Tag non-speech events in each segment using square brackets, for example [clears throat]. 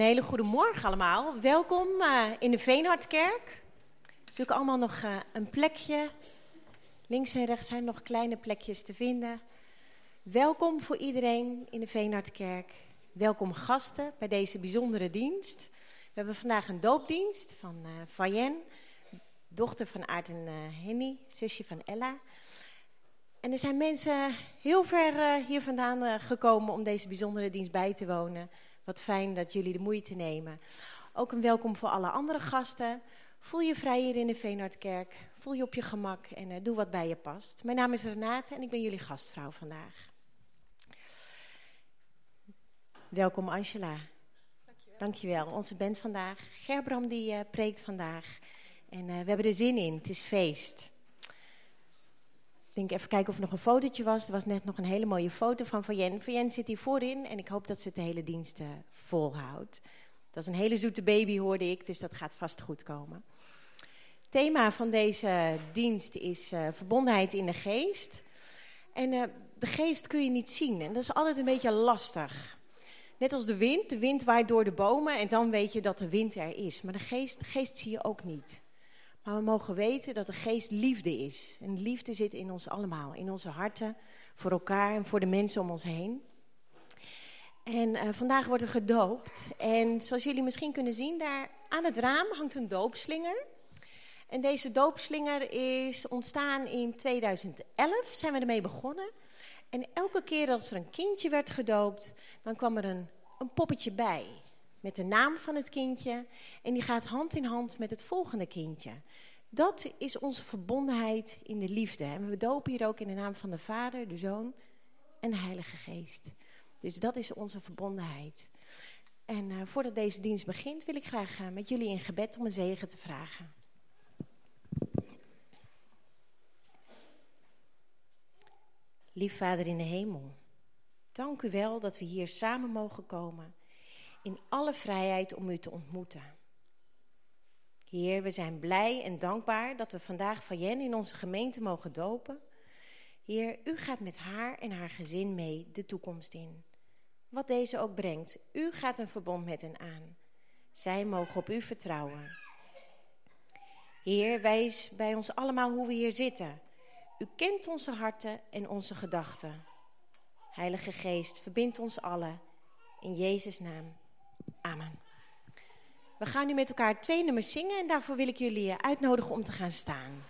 Een hele goede morgen allemaal. Welkom uh, in de Veenhardkerk. Zoek allemaal nog uh, een plekje. Links en rechts zijn nog kleine plekjes te vinden. Welkom voor iedereen in de Veenhardkerk. Welkom gasten bij deze bijzondere dienst. We hebben vandaag een doopdienst van uh, dochter van Aart en Henny, zusje van Ella. En er zijn mensen heel ver hier vandaan gekomen om deze bijzondere dienst bij te wonen. Wat fijn dat jullie de moeite nemen. Ook een welkom voor alle andere gasten. Voel je vrij hier in de Veenhardkerk. Voel je op je gemak en uh, doe wat bij je past. Mijn naam is Renate en ik ben jullie gastvrouw vandaag. Welkom Angela. Dankjewel. Dankjewel. Onze band vandaag. Gerbram die uh, preekt vandaag. En uh, we hebben er zin in. Het is feest. Denk even kijken of er nog een fotootje was. Er was net nog een hele mooie foto van Fayen. Fayen zit hier voorin en ik hoop dat ze het de hele dienst volhoudt. Dat is een hele zoete baby, hoorde ik, dus dat gaat vast goed komen. Thema van deze dienst is uh, verbondenheid in de geest. En uh, de geest kun je niet zien en dat is altijd een beetje lastig. Net als de wind, de wind waait door de bomen en dan weet je dat de wind er is. Maar de geest, de geest zie je ook niet. Maar we mogen weten dat de geest liefde is. En liefde zit in ons allemaal, in onze harten, voor elkaar en voor de mensen om ons heen. En uh, vandaag wordt er gedoopt. En zoals jullie misschien kunnen zien, daar aan het raam hangt een doopslinger. En deze doopslinger is ontstaan in 2011, zijn we ermee begonnen. En elke keer als er een kindje werd gedoopt, dan kwam er een, een poppetje bij met de naam van het kindje. En die gaat hand in hand met het volgende kindje. Dat is onze verbondenheid in de liefde. En we dopen hier ook in de naam van de Vader, de Zoon en de Heilige Geest. Dus dat is onze verbondenheid. En uh, voordat deze dienst begint, wil ik graag uh, met jullie in gebed om een zegen te vragen. Lief Vader in de hemel, dank u wel dat we hier samen mogen komen in alle vrijheid om u te ontmoeten. Heer, we zijn blij en dankbaar dat we vandaag van Jen in onze gemeente mogen dopen. Heer, u gaat met haar en haar gezin mee de toekomst in. Wat deze ook brengt, u gaat een verbond met hen aan. Zij mogen op u vertrouwen. Heer, wijs bij ons allemaal hoe we hier zitten. U kent onze harten en onze gedachten. Heilige Geest, verbind ons allen. In Jezus' naam. Amen. We gaan nu met elkaar twee nummers zingen en daarvoor wil ik jullie uitnodigen om te gaan staan.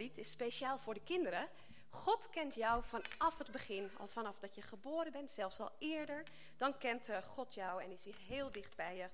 Is speciaal voor de kinderen. God kent jou vanaf het begin, al vanaf dat je geboren bent, zelfs al eerder. Dan kent eh, God jou en is hij heel dicht bij je.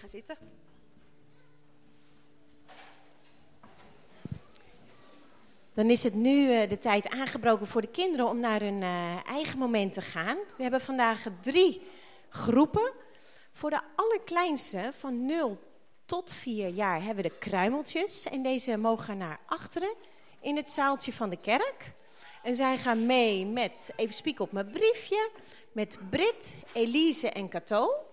Gaan zitten. Dan is het nu uh, de tijd aangebroken voor de kinderen om naar hun uh, eigen moment te gaan. We hebben vandaag drie groepen. Voor de allerkleinste, van 0 tot 4 jaar, hebben we de kruimeltjes. En deze mogen naar achteren in het zaaltje van de kerk. En zij gaan mee met, even spieken op mijn briefje, met Brit, Elise en Cato.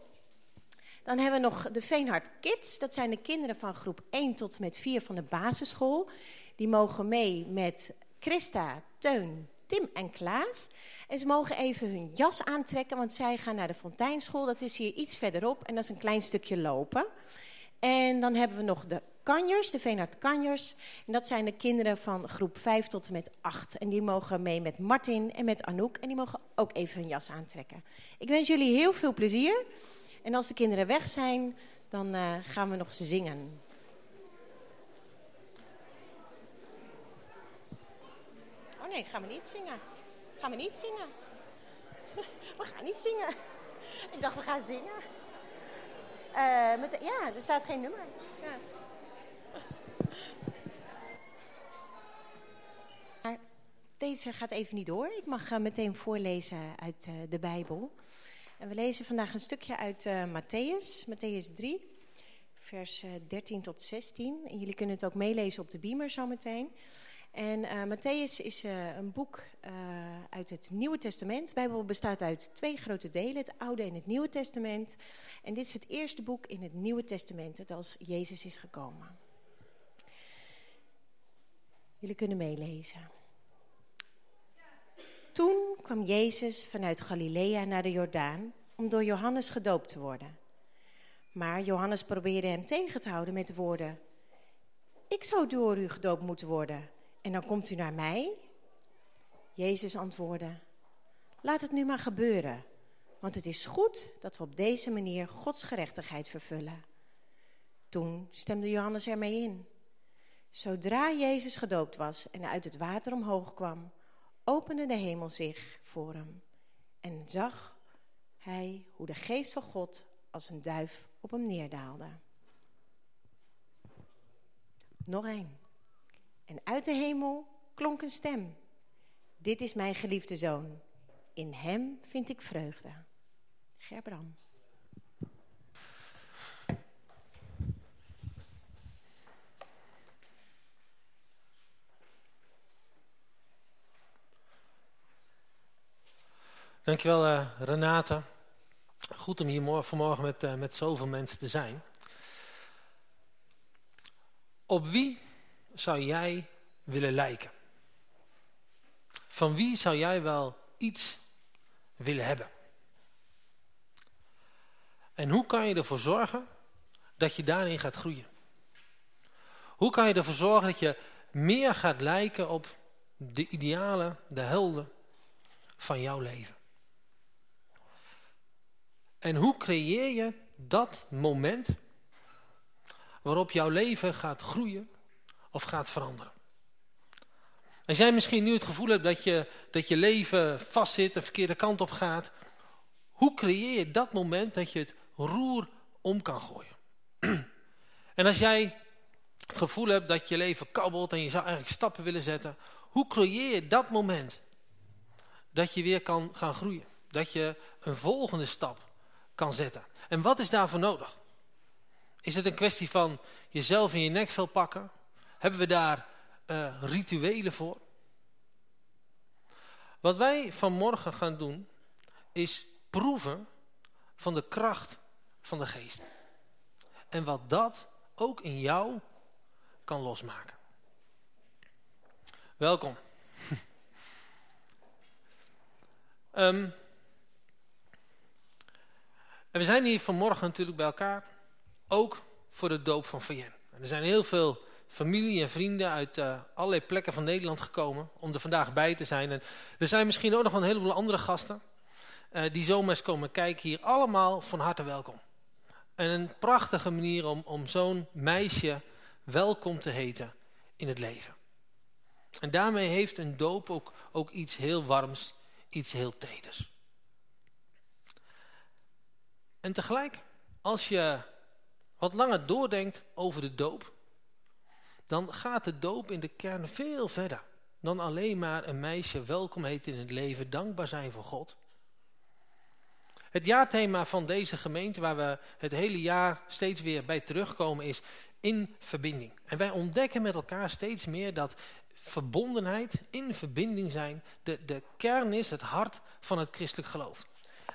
Dan hebben we nog de Veenhard Kids. Dat zijn de kinderen van groep 1 tot met 4 van de basisschool. Die mogen mee met Christa, Teun, Tim en Klaas. En ze mogen even hun jas aantrekken, want zij gaan naar de Fonteinschool. Dat is hier iets verderop en dat is een klein stukje lopen. En dan hebben we nog de kanjers, de Veenhard kanjers. En dat zijn de kinderen van groep 5 tot en met 8. En die mogen mee met Martin en met Anouk. En die mogen ook even hun jas aantrekken. Ik wens jullie heel veel plezier. En als de kinderen weg zijn, dan uh, gaan we nog zingen. Oh nee, gaan we niet zingen. Gaan we niet zingen. [laughs] We gaan niet zingen. Ik dacht, we gaan zingen. Uh, met ja, er staat geen nummer. Ja. Maar deze gaat even niet door. Ik mag uh, meteen voorlezen uit de Bijbel. En we lezen vandaag een stukje uit uh, Matthäus, Matthäus 3, vers 13 eh, tot 16. En jullie kunnen het ook meelezen op de beamer zometeen. En uh, Matthäus is een boek uit het Nieuwe Testament. De Bijbel bestaat uit twee grote delen, het Oude en het Nieuwe Testament. En dit is het eerste boek in het Nieuwe Testament, het als Jezus is gekomen. Jullie kunnen meelezen. Toen kwam Jezus vanuit Galilea naar de Jordaan om door Johannes gedoopt te worden. Maar Johannes probeerde hem tegen te houden met de woorden: Ik zou door u gedoopt moeten worden En dan komt u naar mij. Jezus antwoordde, laat het nu maar gebeuren, want het is goed dat we op deze manier Gods gerechtigheid vervullen. Toen stemde Johannes ermee in. Zodra Jezus gedoopt was en uit het water omhoog kwam, opende de hemel zich voor hem en zag hij hoe de geest van God als een duif op hem neerdaalde. Nog één. En uit de hemel klonk een stem. Dit is mijn geliefde zoon. In hem vind ik vreugde. Gerbram. Dankjewel uh, Renate. Goed om hier vanmorgen met, uh, met zoveel mensen te zijn. Op wie zou jij willen lijken? Van wie zou jij wel iets willen hebben? En hoe kan je ervoor zorgen dat je daarin gaat groeien? Hoe kan je ervoor zorgen dat je meer gaat lijken op de idealen, de helden van jouw leven? En hoe creëer je dat moment waarop jouw leven gaat groeien of gaat veranderen? Als jij misschien nu het gevoel hebt dat je, dat je leven vastzit, de verkeerde kant op gaat. Hoe creëer je dat moment dat je het roer om kan gooien? [clears throat] En als jij het gevoel hebt dat je leven kabbelt en je zou eigenlijk stappen willen zetten. Hoe creëer je dat moment dat je weer kan gaan groeien? Dat je een volgende stap kan zetten. En wat is daarvoor nodig? Is het een kwestie van jezelf in je nekvel pakken? Hebben we daar uh, rituelen voor? Wat wij vanmorgen gaan doen, is proeven van de kracht van de geest. En wat dat ook in jou kan losmaken. Welkom. um, [laughs] En we zijn hier vanmorgen natuurlijk bij elkaar, ook voor de doop van Fayen. Er zijn heel veel familie en vrienden uit uh, allerlei plekken van Nederland gekomen om er vandaag bij te zijn. En er zijn misschien ook nog een heleboel andere gasten uh, die zomaar komen kijken hier. Allemaal van harte welkom. En een prachtige manier om, om zo'n meisje welkom te heten in het leven. En daarmee heeft een doop ook, ook iets heel warms, iets heel teders. En tegelijk, als je wat langer doordenkt over de doop, dan gaat de doop in de kern veel verder dan alleen maar een meisje welkom heten in het leven, dankbaar zijn voor God. Het jaarthema van deze gemeente, waar we het hele jaar steeds weer bij terugkomen, is in verbinding. En wij ontdekken met elkaar steeds meer dat verbondenheid, in verbinding zijn, de, de kern is, het hart van het christelijk geloof.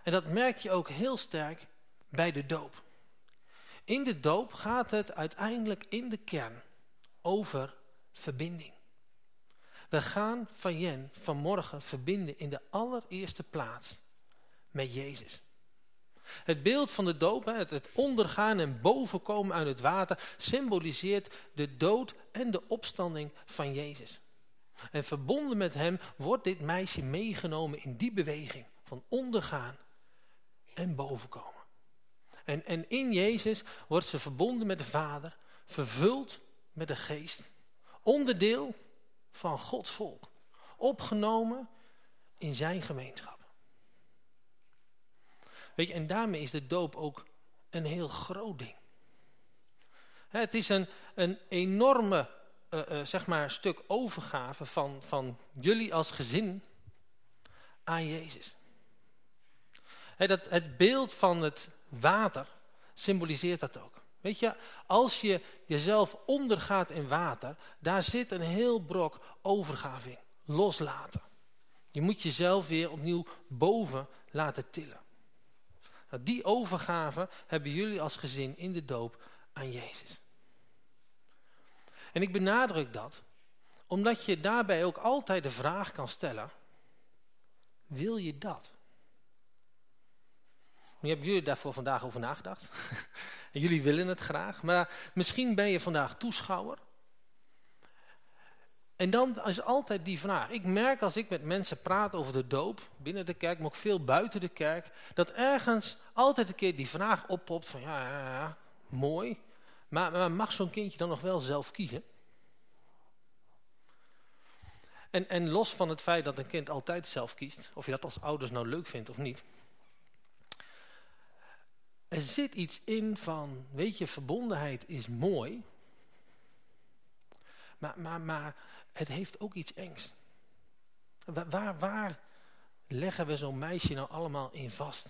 En dat merk je ook heel sterk bij de doop. In de doop gaat het uiteindelijk in de kern over verbinding. We gaan van Jen vanmorgen verbinden in de allereerste plaats met Jezus. Het beeld van de doop, het ondergaan en bovenkomen uit het water, symboliseert de dood en de opstanding van Jezus. En verbonden met hem wordt dit meisje meegenomen in die beweging van ondergaan en bovenkomen. En, en in Jezus wordt ze verbonden met de Vader, vervuld met de Geest. Onderdeel van Gods volk. Opgenomen in zijn gemeenschap. Weet je, en daarmee is de doop ook een heel groot ding. Het is een, een enorme uh, uh, zeg maar, stuk overgave van, van jullie als gezin aan Jezus. Dat, het beeld van het water symboliseert dat ook. Weet je, als je jezelf ondergaat in water, daar zit een heel brok overgave in. Loslaten. Je moet jezelf weer opnieuw boven laten tillen. Nou, die overgave hebben jullie als gezin in de doop aan Jezus. En ik benadruk dat, omdat je daarbij ook altijd de vraag kan stellen, wil je dat? Nu hebben jullie daarvoor vandaag over nagedacht. [laughs] jullie willen het graag. Maar misschien ben je vandaag toeschouwer. En dan is altijd die vraag. Ik merk als ik met mensen praat over de doop, binnen de kerk, maar ook veel buiten de kerk, dat ergens altijd een keer die vraag oppopt van ja, ja, ja mooi, maar, maar mag zo'n kindje dan nog wel zelf kiezen? En, en los van het feit dat een kind altijd zelf kiest, of je dat als ouders nou leuk vindt of niet. Er zit iets in van, weet je, verbondenheid is mooi. Maar, maar, maar het heeft ook iets engs. Waar, waar leggen we zo'n meisje nou allemaal in vast?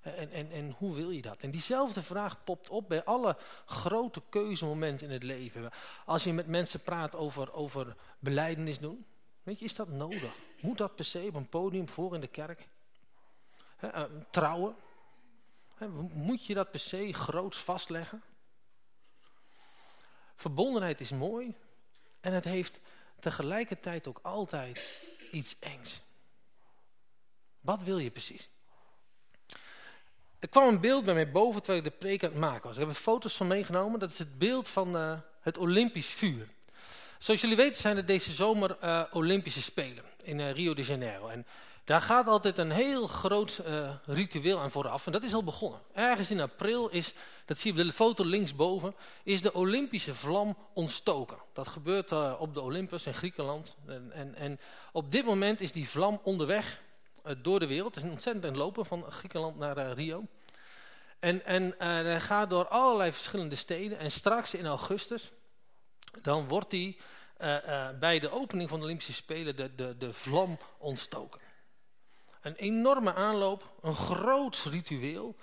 En, en, en hoe wil je dat? En diezelfde vraag popt op bij alle grote keuzemomenten in het leven. Als je met mensen praat over, over beleidenis doen. Weet je, is dat nodig? Moet dat per se op een podium voor in de kerk? He, uh, trouwen? Moet je dat per se groots vastleggen? Verbondenheid is mooi. En het heeft tegelijkertijd ook altijd iets engs. Wat wil je precies? Er kwam een beeld bij mij boven terwijl ik de preek aan het maken was. Ik heb er foto's van meegenomen. Dat is het beeld van uh, het Olympisch vuur. Zoals jullie weten zijn er deze zomer uh, Olympische Spelen in uh, Rio de Janeiro. En daar gaat altijd een heel groot ritueel aan vooraf. En dat is al begonnen. Ergens in april is, dat zie je op de foto linksboven, is de Olympische vlam ontstoken. Dat gebeurt op de Olympus in Griekenland. En, en, en op dit moment is die vlam onderweg eh, door de wereld. Het is een ontzettend lopen van Griekenland naar Rio. En, en hij gaat door allerlei verschillende steden. En straks in augustus, dan wordt hij bij de opening van de Olympische Spelen de, de, de vlam ontstoken. Een enorme aanloop, een groot ritueel.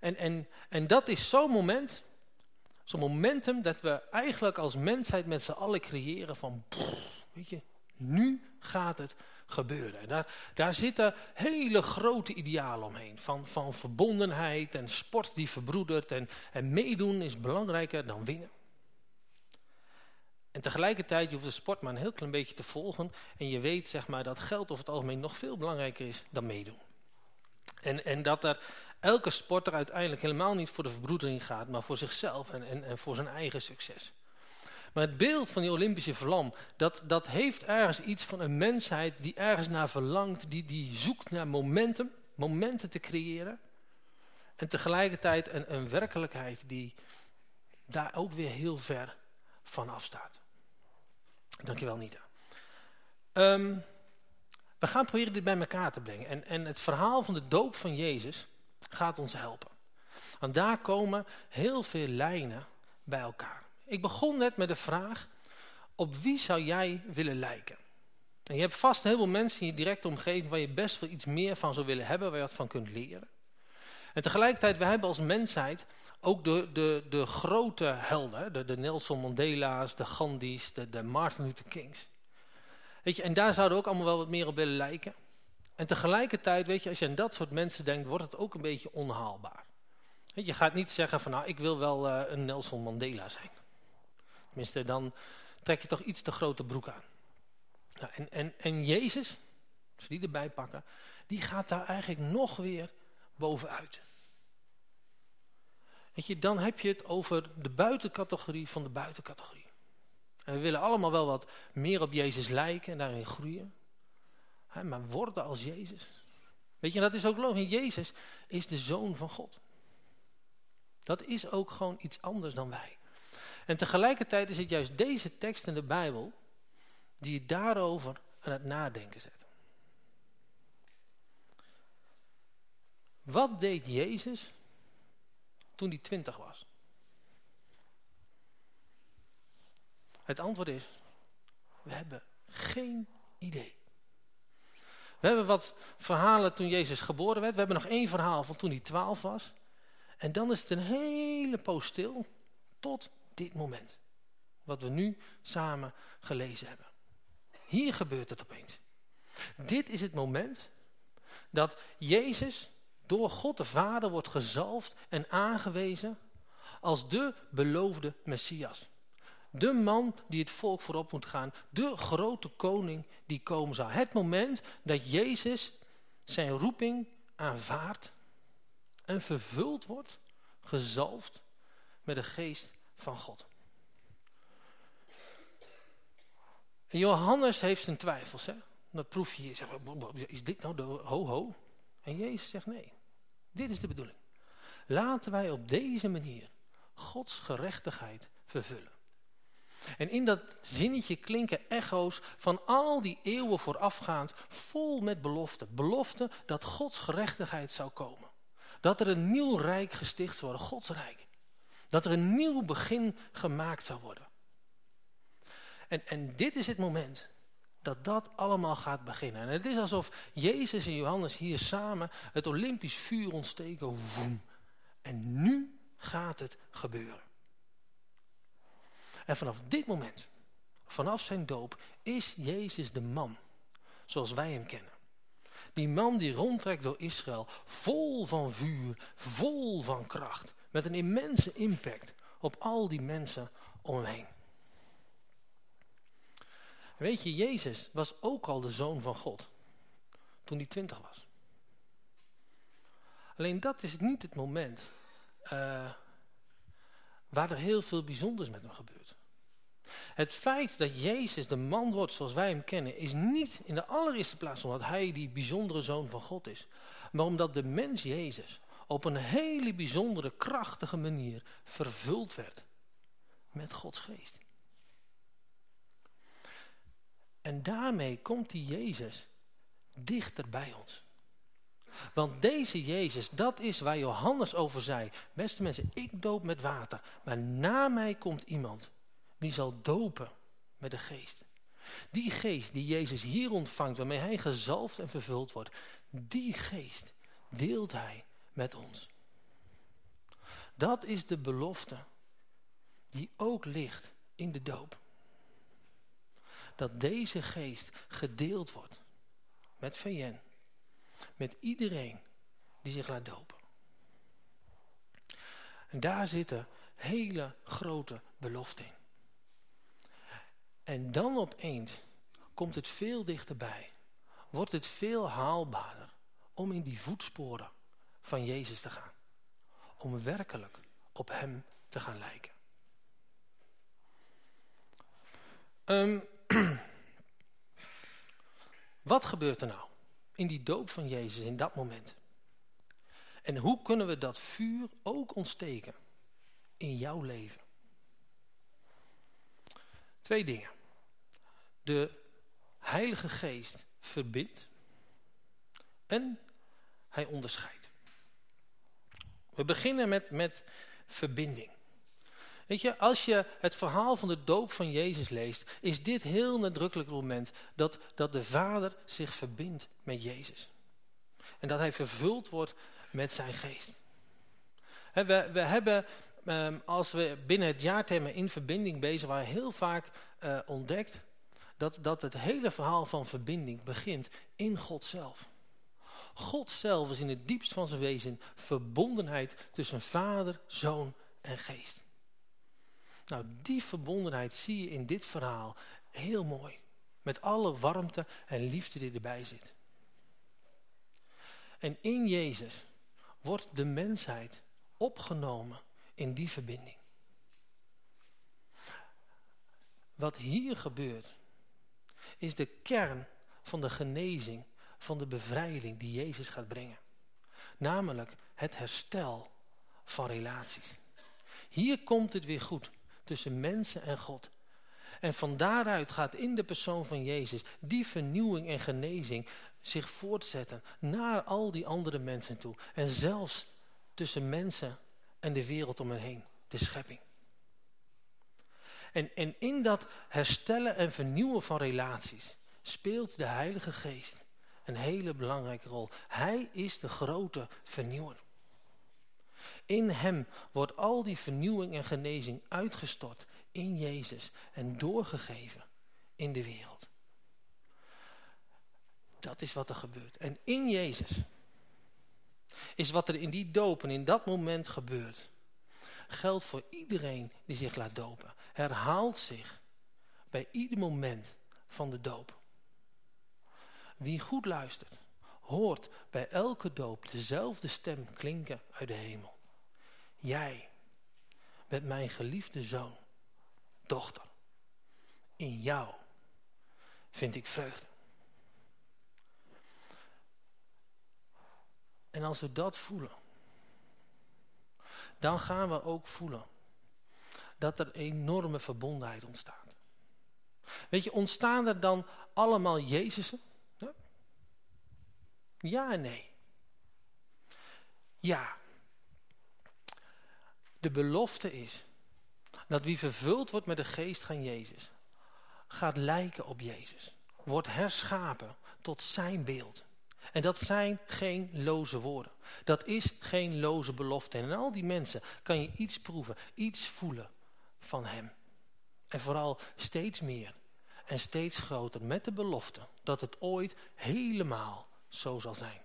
En, en, en dat is zo'n moment, zo'n momentum dat we eigenlijk als mensheid met z'n allen creëren van, weet je, nu gaat het gebeuren. Daar, daar zitten hele grote idealen omheen. Van, van verbondenheid en sport die verbroedert. En, en meedoen is belangrijker dan winnen. En tegelijkertijd, je hoeft de sport maar een heel klein beetje te volgen. En je weet zeg maar, dat geld over het algemeen nog veel belangrijker is dan meedoen. En, en dat er elke sporter uiteindelijk helemaal niet voor de verbroedering gaat, maar voor zichzelf en, en, en voor zijn eigen succes. Maar het beeld van die Olympische vlam, dat, dat heeft ergens iets van een mensheid die ergens naar verlangt, die, die zoekt naar momentum, momenten te creëren. En tegelijkertijd een, een werkelijkheid die daar ook weer heel ver van afstaat. Dankjewel Nita. Um, we gaan proberen dit bij elkaar te brengen. En, en het verhaal van de doop van Jezus gaat ons helpen. Want daar komen heel veel lijnen bij elkaar. Ik begon net met de vraag, op wie zou jij willen lijken? En je hebt vast heel veel mensen in je directe omgeving waar je best wel iets meer van zou willen hebben, waar je wat van kunt leren. En tegelijkertijd, we hebben als mensheid ook de, de, de grote helden, de, de Nelson Mandela's, de Gandhi's, de, de Martin Luther Kings. Weet je, en daar zouden ook allemaal wel wat meer op willen lijken. En tegelijkertijd, weet je, als je aan dat soort mensen denkt, wordt het ook een beetje onhaalbaar. je gaat niet zeggen van, nou, ik wil wel uh, een Nelson Mandela zijn. Tenminste, dan trek je toch iets te grote broek aan. Nou, en, en, en Jezus, als we die erbij pakken, die gaat daar eigenlijk nog weer bovenuit. Weet je, dan heb je het over de buitencategorie van de buitencategorie. En we willen allemaal wel wat meer op Jezus lijken en daarin groeien. Maar worden als Jezus. Weet je, dat is ook logisch. Jezus is de Zoon van God. Dat is ook gewoon iets anders dan wij. En tegelijkertijd is het juist deze tekst in de Bijbel die je daarover aan het nadenken zet. Wat deed Jezus toen hij twintig was? Het antwoord is, we hebben geen idee. We hebben wat verhalen toen Jezus geboren werd. We hebben nog één verhaal van toen hij twaalf was. En dan is het een hele poos stil tot dit moment. Wat we nu samen gelezen hebben. Hier gebeurt het opeens. Dit is het moment dat Jezus door God de Vader wordt gezalfd en aangewezen als de beloofde Messias. De man die het volk voorop moet gaan. De grote koning die komen zal. Het moment dat Jezus zijn roeping aanvaardt en vervuld wordt, gezalfd met de geest van God. En Johannes heeft zijn twijfels. Hè? Dat proef je hier. Is dit nou de ho-ho? En Jezus zegt nee. Dit is de bedoeling. Laten wij op deze manier Gods gerechtigheid vervullen. En in dat zinnetje klinken echo's van al die eeuwen voorafgaand, vol met beloften. Beloften dat Gods gerechtigheid zou komen. Dat er een nieuw rijk gesticht zou worden, Gods rijk. Dat er een nieuw begin gemaakt zou worden. En, en dit is het moment dat dat allemaal gaat beginnen. En het is alsof Jezus en Johannes hier samen het Olympisch vuur ontsteken. En nu gaat het gebeuren. En vanaf dit moment, vanaf zijn doop, is Jezus de man zoals wij hem kennen. Die man die rondtrekt door Israël, vol van vuur, vol van kracht. Met een immense impact op al die mensen om hem heen. Weet je, Jezus was ook al de zoon van God. Toen hij twintig was. Alleen dat is niet het moment uh, waar er heel veel bijzonders met hem gebeurt. Het feit dat Jezus de man wordt zoals wij hem kennen... is niet in de allereerste plaats omdat hij die bijzondere zoon van God is. Maar omdat de mens Jezus op een hele bijzondere, krachtige manier vervuld werd met Gods geest. En daarmee komt die Jezus dichter bij ons. Want deze Jezus, dat is waar Johannes over zei. Beste mensen, ik doop met water. Maar na mij komt iemand die zal dopen met de geest. Die geest die Jezus hier ontvangt, waarmee hij gezalfd en vervuld wordt. Die geest deelt hij met ons. Dat is de belofte die ook ligt in de doop. Dat deze geest gedeeld wordt met VN. Met iedereen die zich laat dopen. En daar zitten hele grote beloften in. En dan opeens komt het veel dichterbij. Wordt het veel haalbaarder om in die voetsporen van Jezus te gaan. Om werkelijk op hem te gaan lijken. Um, [clears throat] wat gebeurt er nou in die doop van Jezus in dat moment? En hoe kunnen we dat vuur ook ontsteken in jouw leven? Twee dingen. De Heilige Geest verbindt en hij onderscheidt. We beginnen met, met verbinding. Weet je, als je het verhaal van de doop van Jezus leest, is dit heel nadrukkelijk het moment dat, dat de Vader zich verbindt met Jezus. En dat hij vervuld wordt met zijn geest. we, we hebben, ehm, als we binnen het jaarthema in verbinding bezig waren, heel vaak uh, ontdekt dat, dat het hele verhaal van verbinding begint in God zelf. God zelf is in het diepst van zijn wezen verbondenheid tussen vader, zoon en geest. Nou, die verbondenheid zie je in dit verhaal heel mooi. Met alle warmte en liefde die erbij zit. En in Jezus wordt de mensheid opgenomen in die verbinding. Wat hier gebeurt, is de kern van de genezing, van de bevrijding die Jezus gaat brengen. Namelijk het herstel van relaties. Hier komt het weer goed tussen mensen en God. En van daaruit gaat in de persoon van Jezus die vernieuwing en genezing zich voortzetten naar al die andere mensen toe. En zelfs tussen mensen en de wereld om hen heen, de schepping. En, en in dat herstellen en vernieuwen van relaties speelt de Heilige Geest een hele belangrijke rol. Hij is de grote vernieuwer. In hem wordt al die vernieuwing en genezing uitgestort in Jezus en doorgegeven in de wereld. Dat is wat er gebeurt. En in Jezus is wat er in die dopen in dat moment gebeurt. Geldt voor iedereen die zich laat dopen. Herhaalt zich bij ieder moment van de doop. Wie goed luistert, hoort bij elke doop dezelfde stem klinken uit de hemel. Jij bent mijn geliefde zoon, dochter. In jou vind ik vreugde. En als we dat voelen, dan gaan we ook voelen dat er enorme verbondenheid ontstaat. Weet je, ontstaan er dan allemaal Jezusen? Ja en nee. Ja. De belofte is dat wie vervuld wordt met de geest van Jezus, gaat lijken op Jezus. Wordt herschapen tot zijn beeld. En dat zijn geen loze woorden. Dat is geen loze belofte. En in al die mensen kan je iets proeven, iets voelen van hem. En vooral steeds meer en steeds groter met de belofte dat het ooit helemaal zo zal zijn.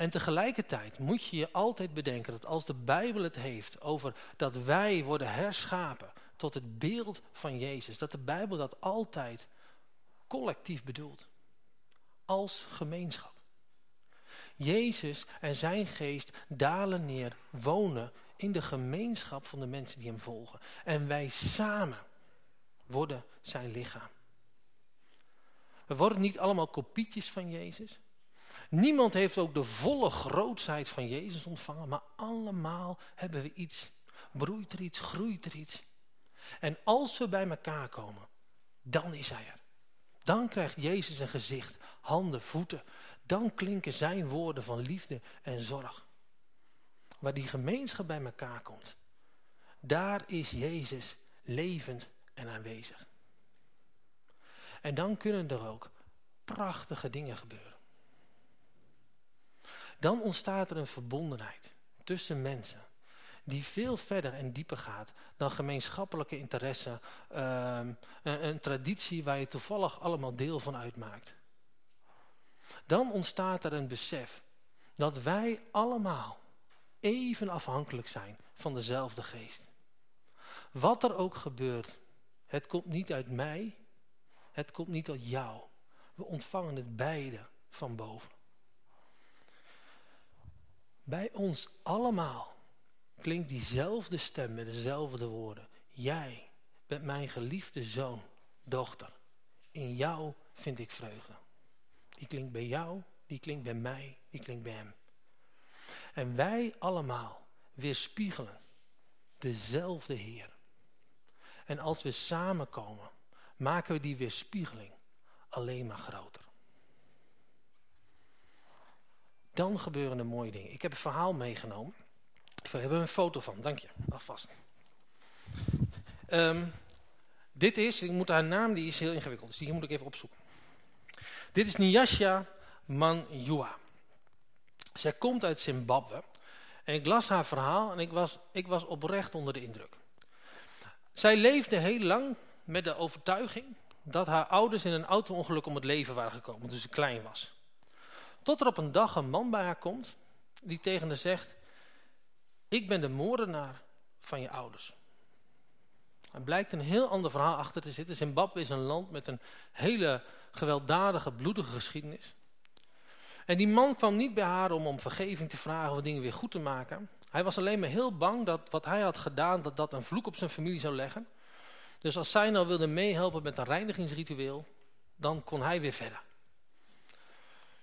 En tegelijkertijd moet je je altijd bedenken dat als de Bijbel het heeft over dat wij worden herschapen tot het beeld van Jezus, dat de Bijbel dat altijd collectief bedoelt. Als gemeenschap. Jezus en zijn geest dalen neer, wonen in de gemeenschap van de mensen die hem volgen. En wij samen worden zijn lichaam. We worden niet allemaal kopietjes van Jezus. Niemand heeft ook de volle grootsheid van Jezus ontvangen, maar allemaal hebben we iets. Broeit er iets, groeit er iets. En als we bij elkaar komen, dan is hij er. Dan krijgt Jezus een gezicht, handen, voeten. Dan klinken zijn woorden van liefde en zorg. Waar die gemeenschap bij elkaar komt, daar is Jezus levend en aanwezig. En dan kunnen er ook prachtige dingen gebeuren. Dan ontstaat er een verbondenheid tussen mensen die veel verder en dieper gaat dan gemeenschappelijke interesse, ehm, een, een traditie waar je toevallig allemaal deel van uitmaakt. Dan ontstaat er een besef dat wij allemaal even afhankelijk zijn van dezelfde geest. Wat er ook gebeurt, het komt niet uit mij, het komt niet uit jou. We ontvangen het beide van boven. Bij ons allemaal klinkt diezelfde stem met dezelfde woorden. Jij bent mijn geliefde zoon, dochter. In jou vind ik vreugde. Die klinkt bij jou, die klinkt bij mij, die klinkt bij hem. En wij allemaal weerspiegelen dezelfde Heer. En als we samenkomen, maken we die weerspiegeling alleen maar groter. Dan gebeuren er mooie dingen. Ik heb een verhaal meegenomen. We hebben een foto van, dank je, alvast. Um, dit is, ik moet haar naam, die is heel ingewikkeld, dus die moet ik even opzoeken. Dit is Nyasha Manjua. Zij komt uit Zimbabwe. En ik las haar verhaal en ik was, ik was oprecht onder de indruk. Zij leefde heel lang met de overtuiging dat haar ouders in een auto-ongeluk om het leven waren gekomen toen ze klein was. Tot er op een dag een man bij haar komt die tegen haar zegt, ik ben de moordenaar van je ouders. Er blijkt een heel ander verhaal achter te zitten. Zimbabwe is een land met een hele gewelddadige, bloedige geschiedenis. En die man kwam niet bij haar om om vergeving te vragen of dingen weer goed te maken. Hij was alleen maar heel bang dat wat hij had gedaan, dat dat een vloek op zijn familie zou leggen. Dus als zij nou wilde meehelpen met een reinigingsritueel, dan kon hij weer verder.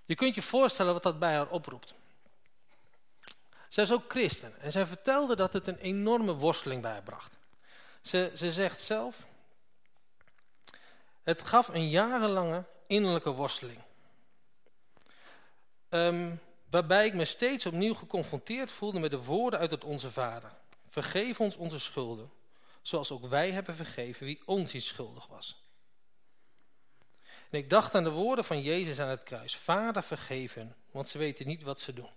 Je kunt je voorstellen wat dat bij haar oproept. Zij is ook christen en zij vertelde dat het een enorme worsteling bij haar bracht. Ze, ze zegt zelf, het gaf een jarenlange innerlijke worsteling. Um, waarbij ik me steeds opnieuw geconfronteerd voelde met de woorden uit het Onze Vader. Vergeef ons onze schulden, zoals ook wij hebben vergeven wie ons iets schuldig was. En ik dacht aan de woorden van Jezus aan het kruis. Vader, vergeef hen, want ze weten niet wat ze doen.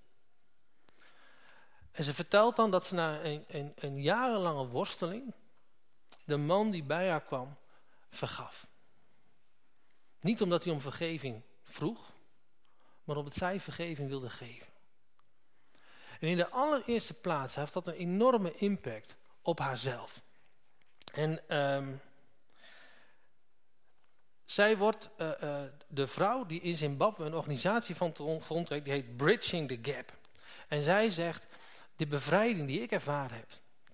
En ze vertelt dan dat ze na een, een, een jarenlange worsteling de man die bij haar kwam vergaf. Niet omdat hij om vergeving vroeg, maar omdat zij vergeving wilde geven. En in de allereerste plaats heeft dat een enorme impact op haarzelf. En um, zij wordt uh, uh, de vrouw die in Zimbabwe een organisatie van grond die heet Bridging the Gap. En zij zegt, de bevrijding die ik ervaren heb,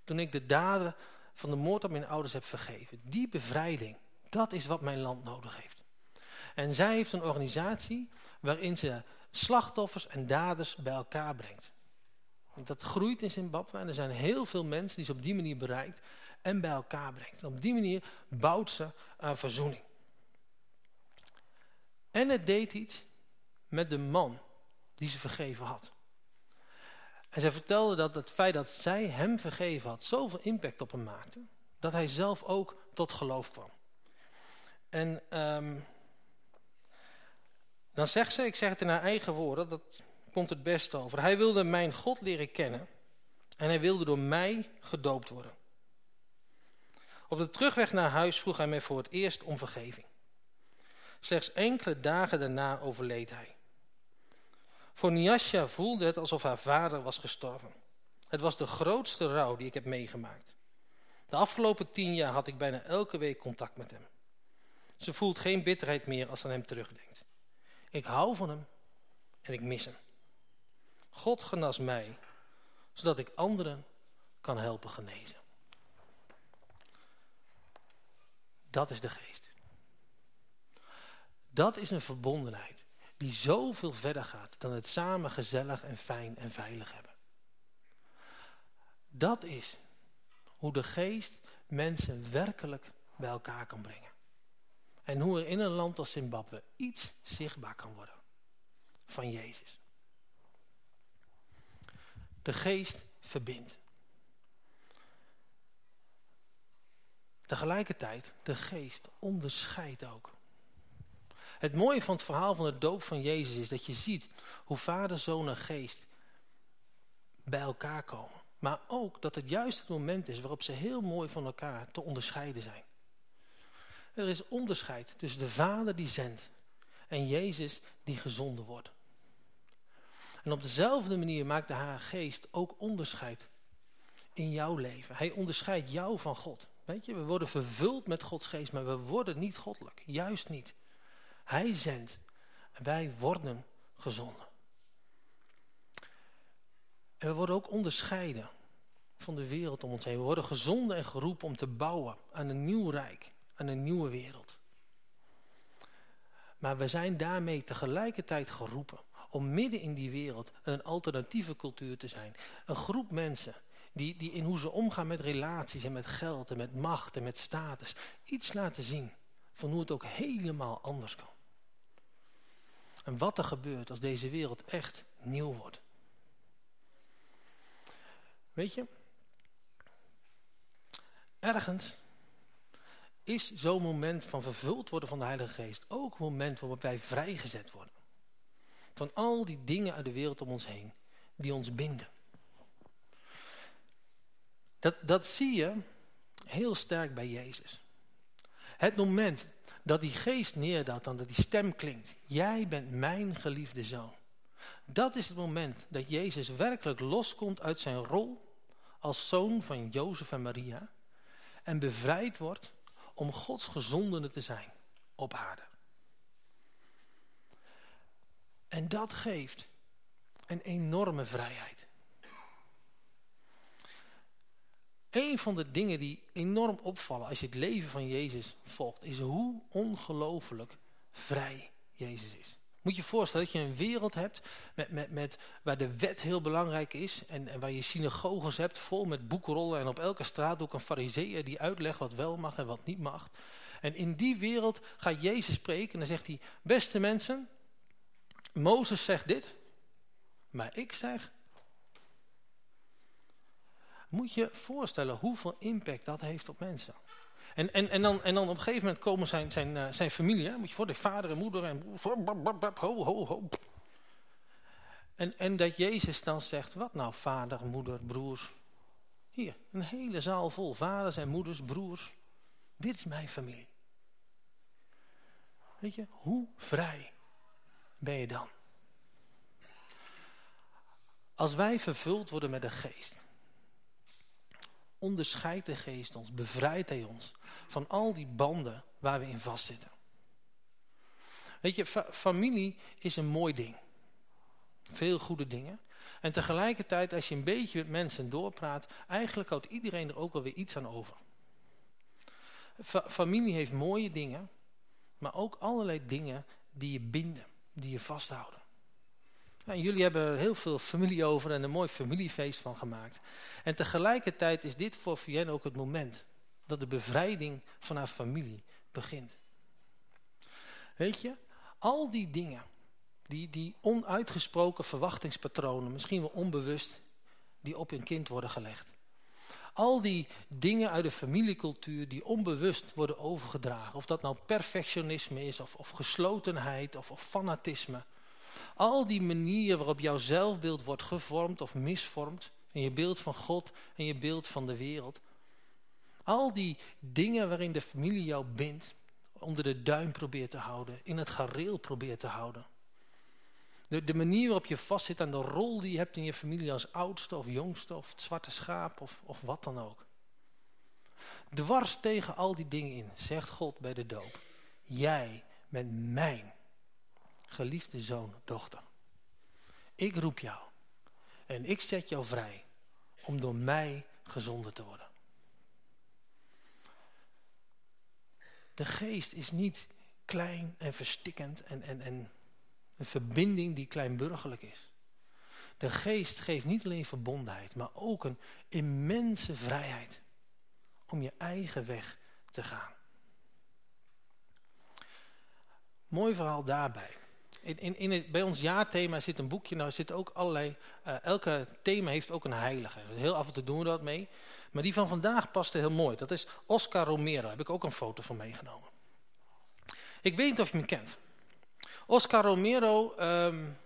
toen ik de daden van de moord op mijn ouders heb vergeven, die bevrijding, Dat is wat mijn land nodig heeft. En zij heeft een organisatie waarin ze slachtoffers en daders bij elkaar brengt. Dat groeit in Zimbabwe en er zijn heel veel mensen die ze op die manier bereikt en bij elkaar brengt. En op die manier bouwt ze aan verzoening. En het deed iets met de man die ze vergeven had. En zij vertelde dat het feit dat zij hem vergeven had zoveel impact op hem maakte, dat hij zelf ook tot geloof kwam. En um, dan zegt ze, ik zeg het in haar eigen woorden, dat komt het best over. Hij wilde mijn God leren kennen en hij wilde door mij gedoopt worden. Op de terugweg naar huis vroeg hij mij voor het eerst om vergeving. Slechts enkele dagen daarna overleed hij. Voor Nyasha voelde het alsof haar vader was gestorven. Het was de grootste rouw die ik heb meegemaakt. De afgelopen tien jaar had ik bijna elke week contact met hem. Ze voelt geen bitterheid meer als ze aan hem terugdenkt. Ik hou van hem en ik mis hem. God genas mij, zodat ik anderen kan helpen genezen. Dat is de geest. Dat is een verbondenheid die zoveel verder gaat dan het samen gezellig en fijn en veilig hebben. Dat is hoe de geest mensen werkelijk bij elkaar kan brengen. En hoe er in een land als Zimbabwe iets zichtbaar kan worden van Jezus. De geest verbindt. Tegelijkertijd, de geest onderscheidt ook. Het mooie van het verhaal van de doop van Jezus is dat je ziet hoe vader, zoon en geest bij elkaar komen. Maar ook dat het juist het moment is waarop ze heel mooi van elkaar te onderscheiden zijn. Er is onderscheid tussen de vader die zendt en Jezus die gezonden wordt. En op dezelfde manier maakt de haar geest ook onderscheid in jouw leven. Hij onderscheidt jou van God. Weet je, we worden vervuld met Gods geest, maar we worden niet goddelijk. Juist niet. Hij zendt en wij worden gezonden. En we worden ook onderscheiden van de wereld om ons heen. We worden gezonden en geroepen om te bouwen aan een nieuw rijk, aan een nieuwe wereld. Maar we zijn daarmee tegelijkertijd geroepen om midden in die wereld een alternatieve cultuur te zijn. Een groep mensen die, die in hoe ze omgaan met relaties en met geld en met macht en met status iets laten zien van hoe het ook helemaal anders kan. En wat er gebeurt als deze wereld echt nieuw wordt. Weet je, ergens is zo'n moment van vervuld worden van de Heilige Geest ook een moment waarop wij vrijgezet worden. Van al die dingen uit de wereld om ons heen die ons binden. Dat, dat zie je heel sterk bij Jezus. Het moment dat die geest neerdaalt, dan dat die stem klinkt. Jij bent mijn geliefde zoon. Dat is het moment dat Jezus werkelijk loskomt uit zijn rol als zoon van Jozef en Maria. En bevrijd wordt om Gods gezondene te zijn op aarde. En dat geeft een enorme vrijheid. Een van de dingen die enorm opvallen als je het leven van Jezus volgt, is hoe ongelooflijk vrij Jezus is. Moet je voorstellen dat je een wereld hebt met, met, met, waar de wet heel belangrijk is en, en waar je synagoges hebt vol met boekrollen en op elke straat ook een fariseeër die uitlegt wat wel mag en wat niet mag. En in die wereld gaat Jezus spreken en dan zegt hij, beste mensen, Mozes zegt dit, maar ik zeg moet je voorstellen hoeveel impact dat heeft op mensen. En, en, en, dan, en dan op een gegeven moment komen zijn, zijn, uh, zijn familie, moet je voor de vader en moeder en. En, en dat Jezus dan zegt, wat nou vader, moeder, broers. Hier, een hele zaal vol vaders en moeders, broers. Dit is mijn familie. Weet je, hoe vrij ben je dan? Als wij vervuld worden met de geest, onderscheidt de geest ons, bevrijdt hij ons van al die banden waar we in vastzitten. Weet je, familie is een mooi ding. Veel goede dingen. En tegelijkertijd, als je een beetje met mensen doorpraat, eigenlijk houdt iedereen er ook wel weer iets aan over. familie heeft mooie dingen, maar ook allerlei dingen die je binden, die je vasthouden. En jullie hebben heel veel familie over en een mooi familiefeest van gemaakt. En tegelijkertijd is dit voor Vienne ook het moment dat de bevrijding van haar familie begint. Weet je, al die dingen, die, die onuitgesproken verwachtingspatronen, misschien wel onbewust, die op een kind worden gelegd. Al die dingen uit de familiecultuur die onbewust worden overgedragen. Of dat nou perfectionisme is, of, of geslotenheid, of, of fanatisme. Al die manieren waarop jouw zelfbeeld wordt gevormd of misvormd. En je beeld van God en je beeld van de wereld. Al die dingen waarin de familie jou bindt. Onder de duim probeert te houden. In het gareel probeert te houden. De, de manier waarop je vastzit aan de rol die je hebt in je familie als oudste of jongste of het zwarte schaap of, of wat dan ook. Dwars tegen al die dingen in, zegt God bij de doop. Jij bent mijn geliefde zoon, dochter. Ik roep jou en ik zet jou vrij om door mij gezonden te worden. De geest is niet klein en verstikkend en, en, en een verbinding die kleinburgerlijk is. De geest geeft niet alleen verbondenheid, maar ook een immense vrijheid om je eigen weg te gaan. Mooi verhaal daarbij. In, in, in bij ons jaarthema zit een boekje, nou zit ook allerlei, uh, elke thema heeft ook een heilige. Heel af en toe doen we dat mee. Maar die van vandaag past heel mooi. Dat is Oscar Romero, daar heb ik ook een foto van meegenomen. Ik weet niet of je hem kent. Oscar Romero um,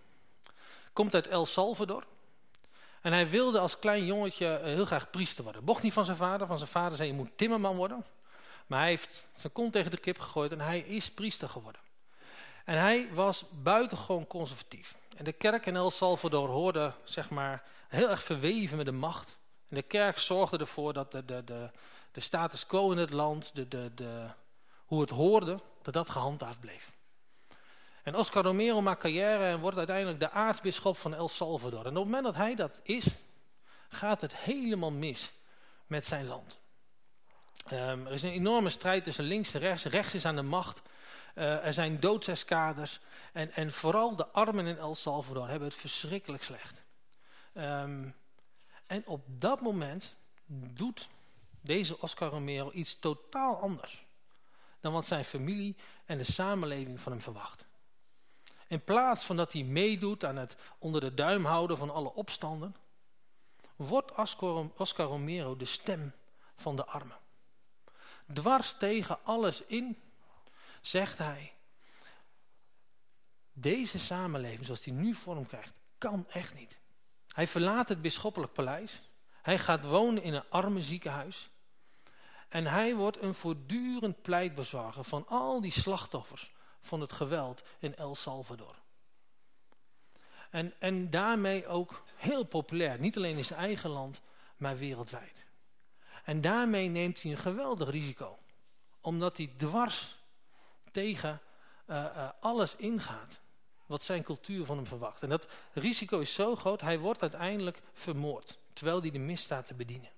komt uit El Salvador. En hij wilde als klein jongetje eh, heel graag priester worden. Bocht niet van zijn vader. Van zijn vader zei je moet timmerman worden. Maar hij heeft zijn kont tegen de kip gegooid en hij is priester geworden. En hij was buitengewoon conservatief. En de kerk in El Salvador hoorde zeg maar, heel erg verweven met de macht. En de kerk zorgde ervoor dat de, de, de, de status quo in het land, de, de, de, hoe het hoorde, dat dat gehandhaafd bleef. En Oscar Romero maakt carrière en wordt uiteindelijk de aartsbisschop van El Salvador. En op het moment dat hij dat is, gaat het helemaal mis met zijn land. Um, er is een enorme strijd tussen links en rechts. Rechts is aan de macht. Uh, er zijn doodseskaders. En, en vooral de armen in El Salvador hebben het verschrikkelijk slecht. Um, en op dat moment doet deze Oscar Romero iets totaal anders. Dan wat zijn familie en de samenleving van hem verwacht. In plaats van dat hij meedoet aan het onder de duim houden van alle opstanden, wordt Oscar Romero de stem van de armen. Dwars tegen alles in, zegt hij, deze samenleving zoals die nu vorm krijgt, kan echt niet. Hij verlaat het bisschoppelijk paleis, hij gaat wonen in een arme ziekenhuis en hij wordt een voortdurend pleitbezorger van al die slachtoffers van het geweld in El Salvador. En, en daarmee ook heel populair, niet alleen in zijn eigen land, maar wereldwijd. En daarmee neemt hij een geweldig risico. Omdat hij dwars tegen uh, uh, alles ingaat wat zijn cultuur van hem verwacht. En dat risico is zo groot, hij wordt uiteindelijk vermoord. Terwijl hij de misstaat te bedienen.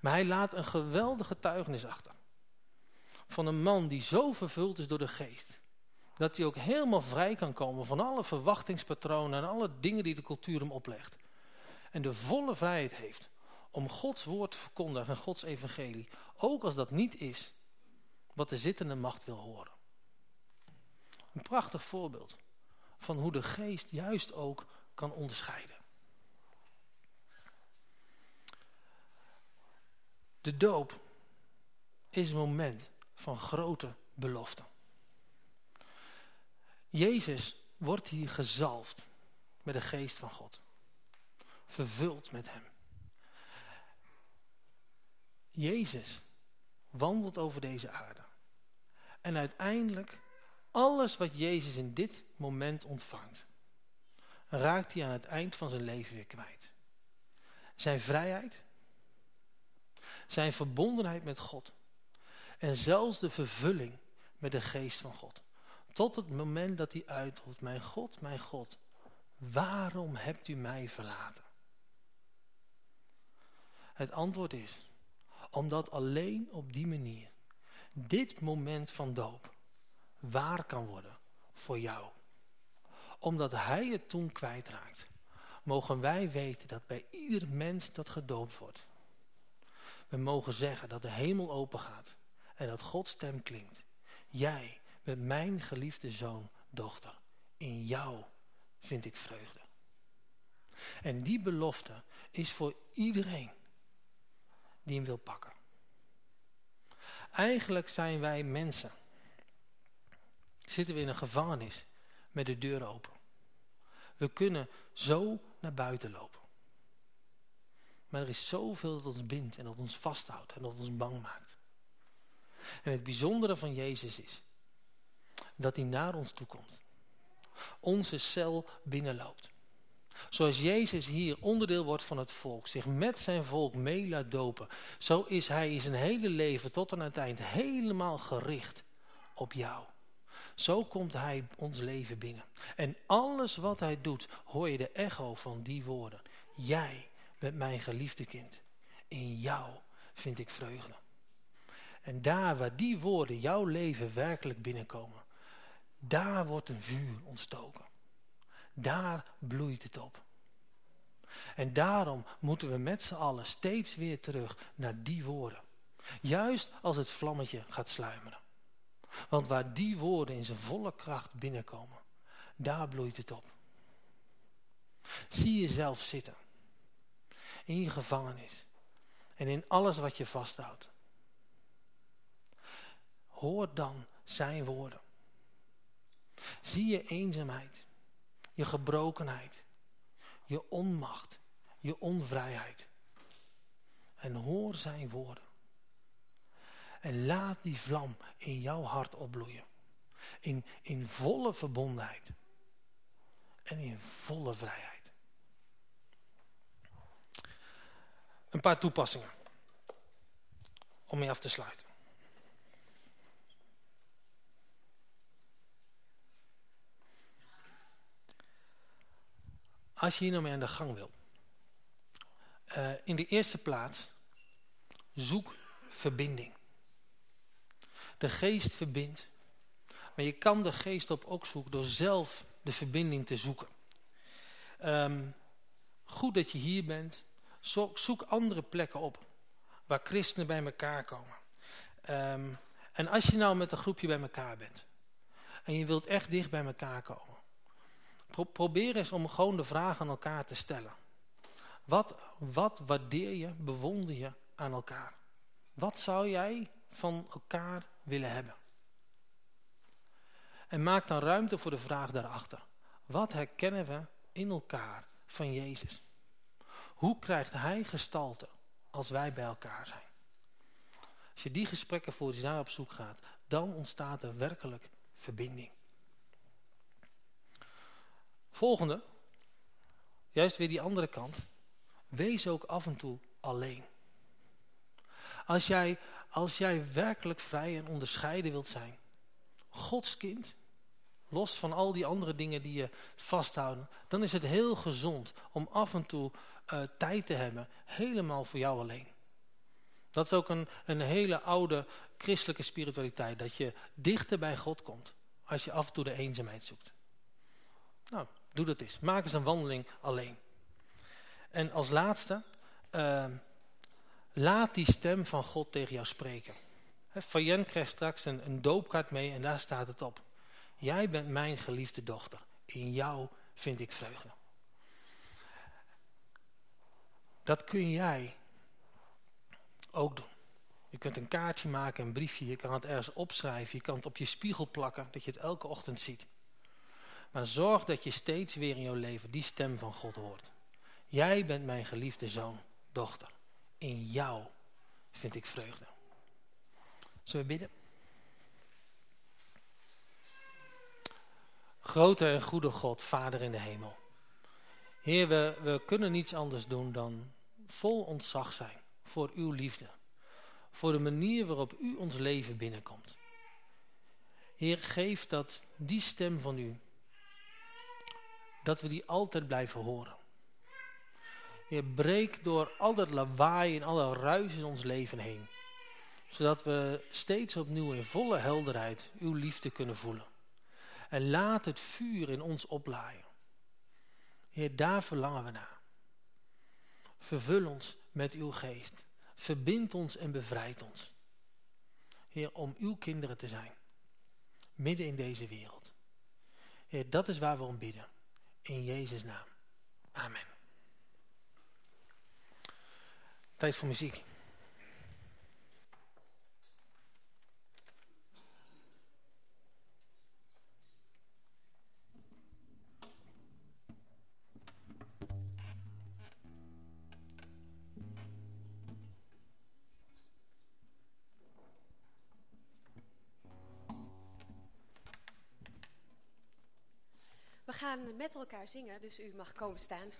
Maar hij laat een geweldige getuigenis achter van een man die zo vervuld is door de geest. Dat hij ook helemaal vrij kan komen van alle verwachtingspatronen en alle dingen die de cultuur hem oplegt. En de volle vrijheid heeft om Gods woord te verkondigen en Gods evangelie. Ook als dat niet is wat de zittende macht wil horen. Een prachtig voorbeeld van hoe de geest juist ook kan onderscheiden. De doop is een moment van grote belofte. Jezus wordt hier gezalfd met de geest van God. Vervuld met hem. Jezus wandelt over deze aarde. En uiteindelijk, alles wat Jezus in dit moment ontvangt, raakt hij aan het eind van zijn leven weer kwijt. Zijn vrijheid, zijn verbondenheid met God en zelfs de vervulling met de geest van God. Tot het moment dat hij uitroept, mijn God, mijn God, waarom hebt u mij verlaten? Het antwoord is, Omdat alleen op die manier dit moment van doop waar kan worden voor jou. Omdat hij het toen kwijtraakt, mogen wij weten dat bij ieder mens dat gedoopt wordt. We mogen zeggen dat de hemel open gaat en dat Gods stem klinkt. Jij bent mijn geliefde zoon, dochter. In jou vind ik vreugde. En die belofte is voor iedereen die hem wil pakken. Eigenlijk zijn wij mensen. Zitten we in een gevangenis met de deur open. We kunnen zo naar buiten lopen. Maar er is zoveel dat ons bindt en dat ons vasthoudt en dat ons bang maakt. En het bijzondere van Jezus is dat hij naar ons toe komt. Onze cel binnenloopt. Zoals Jezus hier onderdeel wordt van het volk, zich met zijn volk mee laat dopen. Zo is hij in zijn hele leven tot aan het eind helemaal gericht op jou. Zo komt hij ons leven binnen. En alles wat hij doet, hoor je de echo van die woorden. Jij bent mijn geliefde kind. In jou vind ik vreugde. En daar waar die woorden jouw leven werkelijk binnenkomen, daar wordt een vuur ontstoken. Daar bloeit het op. En daarom moeten we met z'n allen steeds weer terug naar die woorden. Juist als het vlammetje gaat sluimeren. Want waar die woorden in zijn volle kracht binnenkomen, daar bloeit het op. Zie jezelf zitten. In je gevangenis. En in alles wat je vasthoudt. Hoor dan zijn woorden. Zie je eenzaamheid je gebrokenheid, je onmacht, je onvrijheid. En hoor zijn woorden. En laat die vlam in jouw hart opbloeien. In, in volle verbondenheid. En in volle vrijheid. Een paar toepassingen. Om mee af te sluiten. Als je hier nou mee aan de gang wil. Uh, in de eerste plaats, zoek verbinding. De geest verbindt. Maar je kan de geest op ook zoeken door zelf de verbinding te zoeken. Um, goed dat je hier bent. Zoek, andere plekken op. Waar christenen bij elkaar komen. Um, en als je nou met een groepje bij elkaar bent. En je wilt echt dicht bij elkaar komen probeer eens om gewoon de vraag aan elkaar te stellen. Wat, wat waardeer je, bewonder je aan elkaar? Wat zou jij van elkaar willen hebben? En maak dan ruimte voor de vraag daarachter. Wat herkennen we in elkaar van Jezus? Hoe krijgt hij gestalte als wij bij elkaar zijn? Als je die gesprekken voert, als je daar op zoek gaat, dan ontstaat er werkelijk verbinding. Volgende, juist weer die andere kant. Wees ook af en toe alleen. Als jij, als jij werkelijk vrij en onderscheiden wilt zijn. Gods kind, los van al die andere dingen die je vasthouden. Dan is het heel gezond om af en toe uh, tijd te hebben. Helemaal voor jou alleen. Dat is ook een, een hele oude christelijke spiritualiteit. Dat je dichter bij God komt. Als je af en toe de eenzaamheid zoekt. Nou, Doe dat eens. Maak eens een wandeling alleen. En als laatste, uh, laat die stem van God tegen jou spreken. Fayen krijgt straks een, een doopkaart mee en daar staat het op. Jij bent mijn geliefde dochter. In jou vind ik vreugde. Dat kun jij ook doen. Je kunt een kaartje maken, een briefje, je kan het ergens opschrijven, je kan het op je spiegel plakken, dat je het elke ochtend ziet. Maar zorg dat je steeds weer in jouw leven die stem van God hoort. Jij bent mijn geliefde zoon, dochter. In jou vind ik vreugde. Zullen we bidden? Grote en goede God, Vader in de hemel. Heer, we, we kunnen niets anders doen dan vol ontzag zijn voor uw liefde. Voor de manier waarop u ons leven binnenkomt. Heer, geef dat die stem van u dat we die altijd blijven horen. Heer, breek door al dat lawaai en alle ruis in ons leven heen. Zodat we steeds opnieuw in volle helderheid uw liefde kunnen voelen. En laat het vuur in ons oplaaien. Heer, daar verlangen we naar. Vervul ons met uw geest. Verbind ons en bevrijd ons. Heer, om uw kinderen te zijn. Midden in deze wereld. Heer, dat is waar we om bidden. In Jezus' naam. Amen. Tijd voor muziek. Met elkaar zingen, dus u mag komen staan.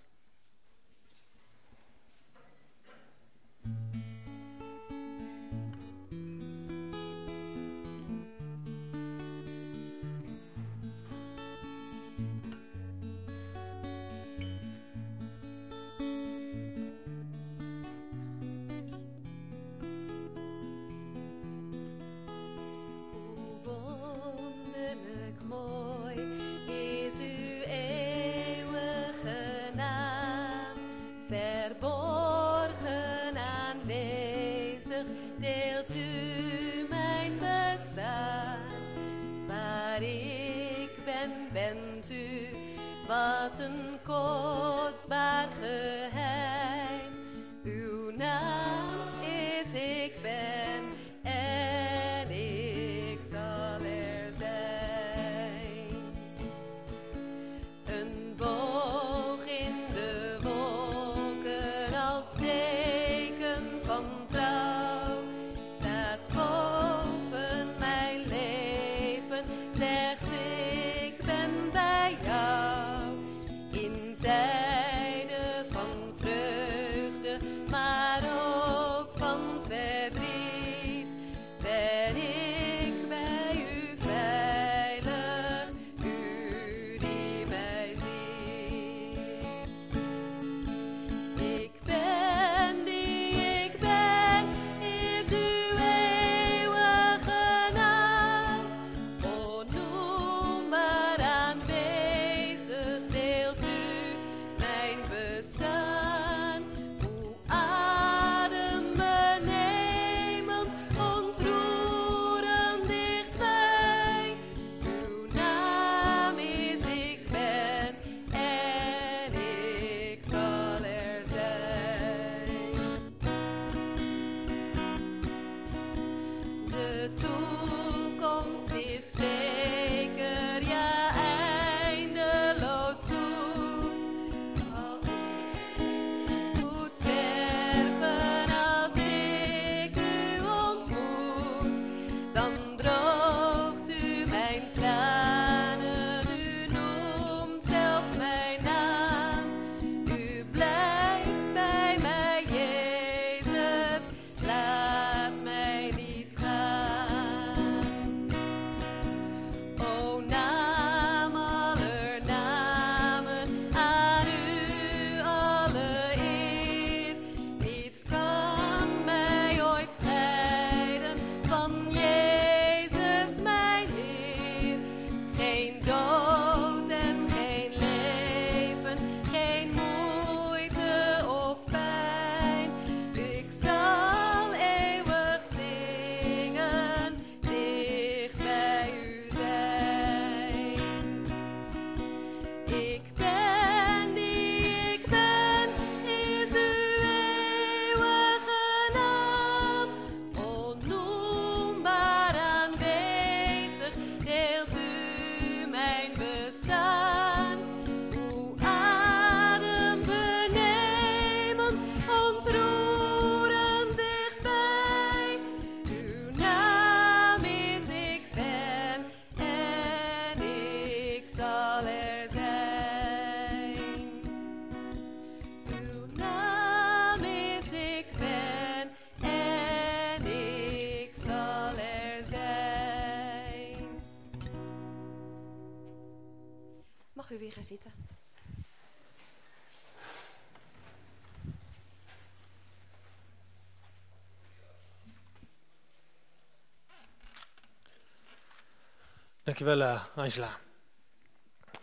Dankjewel, uh, Angela.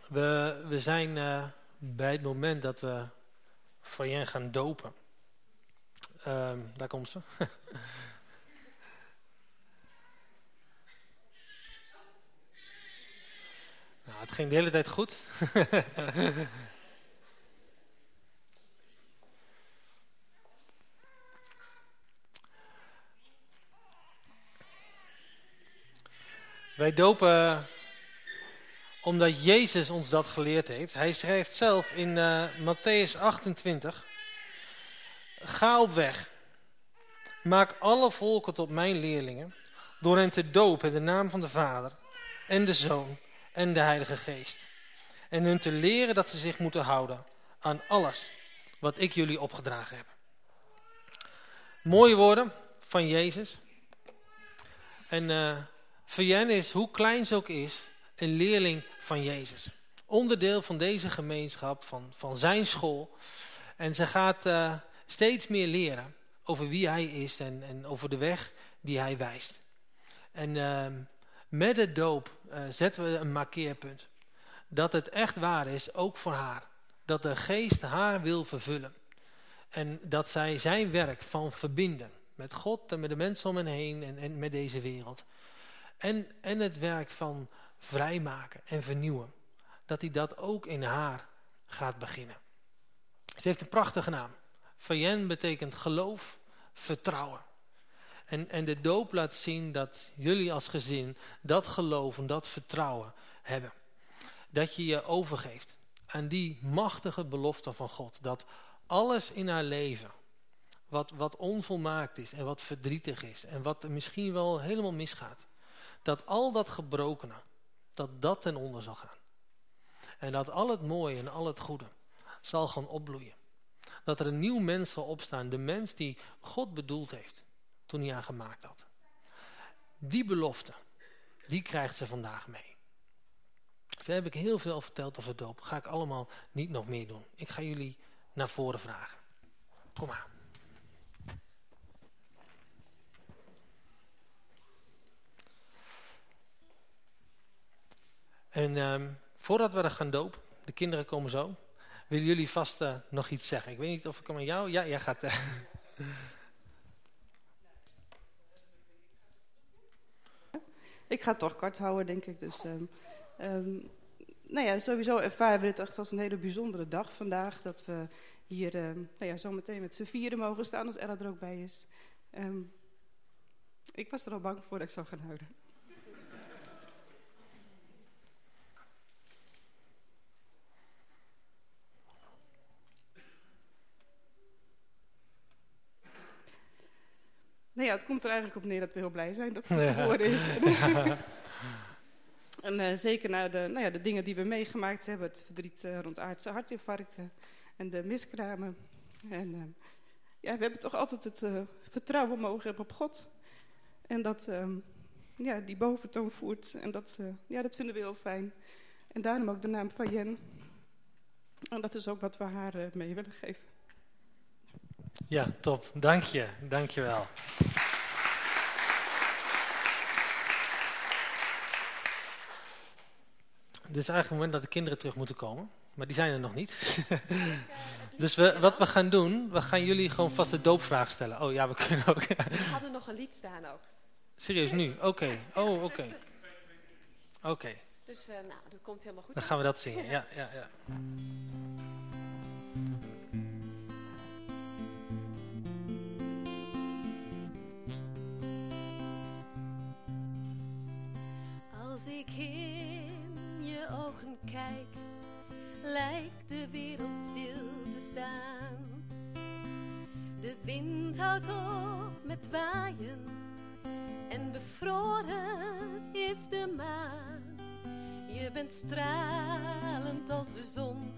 We, we zijn uh, bij het moment dat we Fayen gaan dopen. Um, daar komt ze. [laughs] nou, het ging de hele tijd goed. [laughs] Wij dopen omdat Jezus ons dat geleerd heeft. Hij schrijft zelf in uh, Matthäus 28. Ga op weg. Maak alle volken tot mijn leerlingen. Door hen te dopen in de naam van de Vader en de Zoon en de Heilige Geest. En hun te leren dat ze zich moeten houden aan alles wat ik jullie opgedragen heb. Mooie woorden van Jezus. En... Uh, Vienne is, hoe klein ze ook is, een leerling van Jezus. Onderdeel van deze gemeenschap, van, van zijn school. En ze gaat uh, steeds meer leren over wie hij is en, en over de weg die hij wijst. En uh, met de doop uh, zetten we een markeerpunt. Dat het echt waar is, ook voor haar. Dat de geest haar wil vervullen. En dat zij zijn werk van verbinden met God en met de mensen om hen heen en, en met deze wereld en, en het werk van vrijmaken en vernieuwen. Dat hij dat ook in haar gaat beginnen. Ze heeft een prachtige naam. Fayen betekent geloof, vertrouwen. En, en de doop laat zien dat jullie als gezin dat geloof en dat vertrouwen hebben. Dat je je overgeeft aan die machtige belofte van God. Dat alles in haar leven, wat, wat onvolmaakt is en wat verdrietig is en wat misschien wel helemaal misgaat dat al dat gebrokene, dat dat ten onder zal gaan. En dat al het mooie en al het goede zal gaan opbloeien. Dat er een nieuw mens zal opstaan, de mens die God bedoeld heeft toen hij haar gemaakt had. Die belofte, die krijgt ze vandaag mee. Verder heb ik heel veel verteld over doop. Ga ik allemaal niet nog meer doen. Ik ga jullie naar voren vragen. Kom maar. En um, voordat we er gaan dopen, de kinderen komen zo, willen jullie vast uh, nog iets zeggen. Ik weet niet of ik hem aan jou... Ja, jij gaat... Uh. [laughs] Ik ga het toch kort houden, denk ik. Dus, um, um, nou ja, sowieso ervaren we het echt als een hele bijzondere dag vandaag. Dat we hier um, nou ja, zometeen met z'n vieren mogen staan als Ella er ook bij is. ik was er al bang voor dat ik zou gaan houden. Ja, het komt er eigenlijk op neer dat we heel blij zijn dat ze [laughs] ja. geworden is. [laughs] [laughs] en uh, zeker naar de, nou ja, de dingen die we meegemaakt hebben. Het verdriet uh, rond aardse hartinfarcten en de miskramen. En uh, ja, we hebben toch altijd het vertrouwen mogen hebben op God. En dat um, ja, die boventoon voert. En dat, ja, dat vinden we heel fijn. En daarom ook de naam van Jen. En dat is ook wat we haar mee willen geven. Ja, top. Dank je. Dank je wel. Dit is eigenlijk het moment dat de kinderen terug moeten komen. Maar die zijn er nog niet. [laughs] dus we, wat we gaan doen, we gaan jullie gewoon vast de doopvraag stellen. Oh ja, we kunnen ook. we hadden nog een lied staan ook. Serieus, nu? Oké. Okay. Oh, oké. Okay. Oké. Okay. Dus uh, nou, dat komt helemaal goed. Dan gaan we dat zingen, ja, ja, ja. Als ik in ogen kijk, lijkt de wereld stil te staan. De wind houdt op met waaien en bevroren is de maan. Je bent stralend als de zon,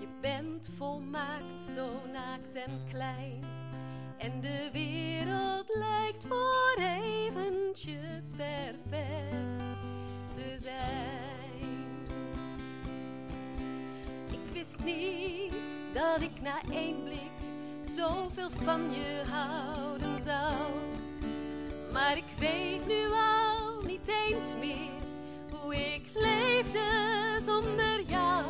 je bent volmaakt, zo naakt en klein. En de wereld lijkt voor eventjes perfect te zijn. wist niet dat ik na één blik zoveel van je houden zou. Maar ik weet nu al niet eens meer hoe ik leefde zonder jou.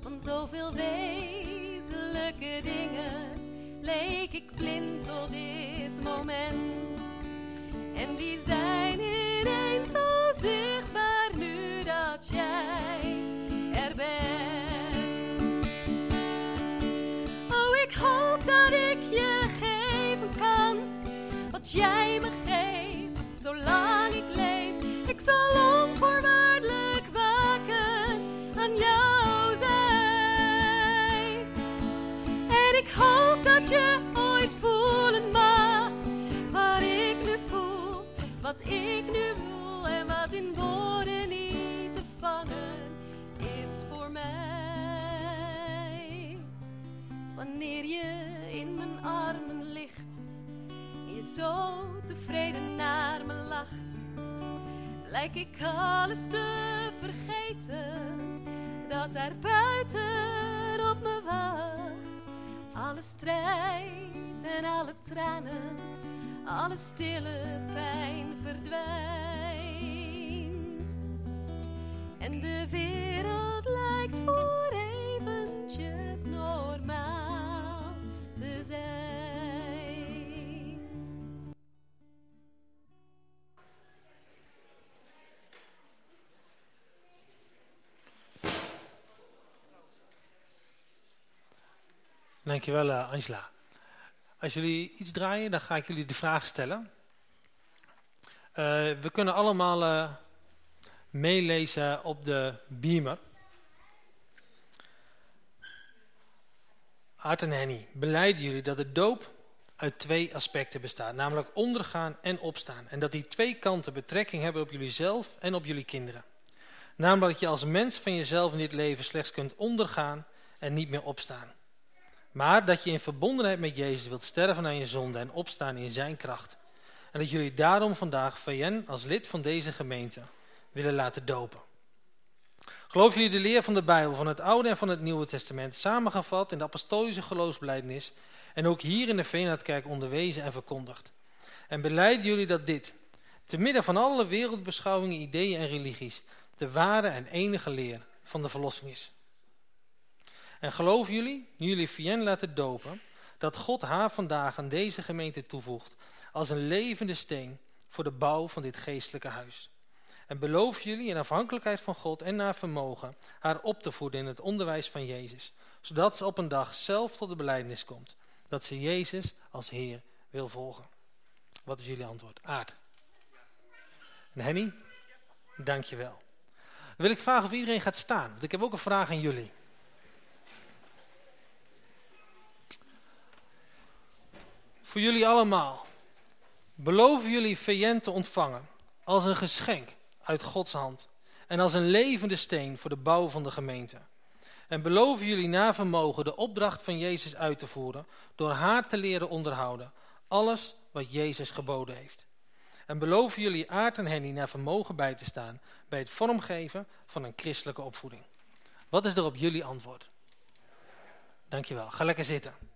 Van zoveel wezenlijke dingen leek ik blind op dit moment. En die zijn ineens zo zichtbaar. Jij me geeft, zolang ik leef. Ik zal onvoorwaardelijk waken aan jouw zij. En ik hoop dat je ooit voelen mag wat ik nu voel, wat ik nu voel en wat in woorden niet te vangen is voor mij. Wanneer je in mijn armen zo tevreden naar me lacht, lijk ik alles te vergeten dat daar buiten op me wacht. Alle strijd en alle tranen, alle stille pijn verdwijnt. En de wereld lijkt voor Dankjewel uh, Angela. Als jullie iets draaien, dan ga ik jullie de vraag stellen. Uh, we kunnen allemaal uh, meelezen op de beamer. Art en Henny, beleiden jullie dat de doop uit twee aspecten bestaat, namelijk ondergaan en opstaan. En dat die twee kanten betrekking hebben op jullie zelf en op jullie kinderen. Namelijk dat je als mens van jezelf in dit leven slechts kunt ondergaan en niet meer opstaan. Maar dat je in verbondenheid met Jezus wilt sterven aan je zonde en opstaan in zijn kracht. En dat jullie daarom vandaag VN als lid van deze gemeente willen laten dopen. Geloven jullie de leer van de Bijbel, van het Oude en van het Nieuwe Testament, samengevat in de apostolische geloofsbelijdenis en ook hier in de Veenhardkerk onderwezen en verkondigd? En beleiden jullie dat dit, te midden van alle wereldbeschouwingen, ideeën en religies, de ware en enige leer van de verlossing is? En geloven jullie, nu jullie Vienne laten dopen, dat God haar vandaag aan deze gemeente toevoegt als een levende steen voor de bouw van dit geestelijke huis? En beloven jullie in afhankelijkheid van God en naar vermogen haar op te voeden in het onderwijs van Jezus, zodat ze op een dag zelf tot de belijdenis komt, dat ze Jezus als Heer wil volgen? Wat is jullie antwoord? Aard. En Henny? Dankjewel. Dan wil ik vragen of iedereen gaat staan, want ik heb ook een vraag aan jullie. Voor jullie allemaal. Beloven jullie VN te ontvangen als een geschenk uit Gods hand en als een levende steen voor de bouw van de gemeente. En beloven jullie na vermogen de opdracht van Jezus uit te voeren door haar te leren onderhouden, alles wat Jezus geboden heeft. En beloven jullie Aard en Henny naar vermogen bij te staan bij het vormgeven van een christelijke opvoeding. Wat is er op jullie antwoord? Dankjewel. Ga lekker zitten.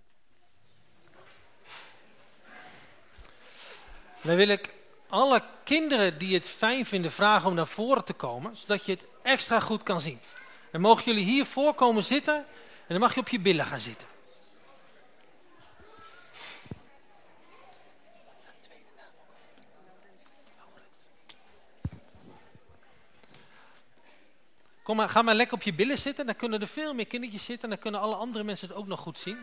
Dan wil ik alle kinderen die het fijn vinden vragen om naar voren te komen, zodat je het extra goed kan zien. Dan mogen jullie hier voorkomen zitten en dan mag je op je billen gaan zitten. Kom maar, ga maar lekker op je billen zitten, dan kunnen er veel meer kindertjes zitten en dan kunnen alle andere mensen het ook nog goed zien.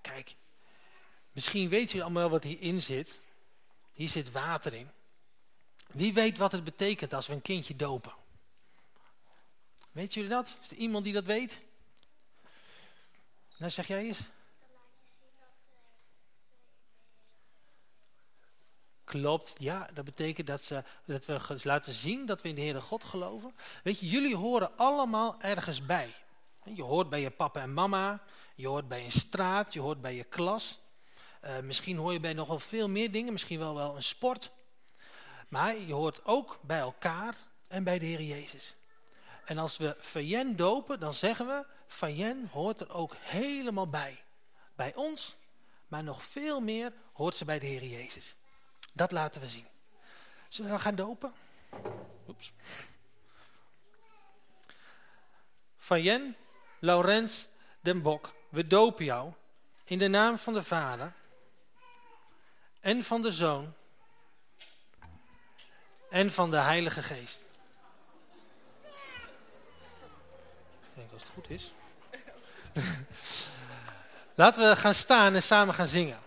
Kijk, misschien weten jullie allemaal wat hierin zit. Hier zit water in. Wie weet wat het betekent als we een kindje dopen? Weet jullie dat? Is er iemand die dat weet? Nou, zeg jij eens. Klopt, ja, dat betekent dat, ze, dat we laten zien dat we in de Heere God geloven. Weet je, jullie horen allemaal ergens bij. Je hoort bij je papa en mama, je hoort bij een straat, je hoort bij je klas. Uh, misschien hoor je bij nogal veel meer dingen, misschien wel wel een sport. Maar je hoort ook bij elkaar en bij de Heer Jezus. En als we Fayen dopen, dan zeggen we, Fayen hoort er ook helemaal bij. Bij ons, maar nog veel meer hoort ze bij de Heer Jezus. Dat laten we zien. Zullen we dan gaan dopen? Oeps. Fayen, Laurens, Den Bok, we dopen jou in de naam van de Vader en van de Zoon en van de Heilige Geest. Ik denk als het goed is. [laughs] Laten we gaan staan en samen gaan zingen.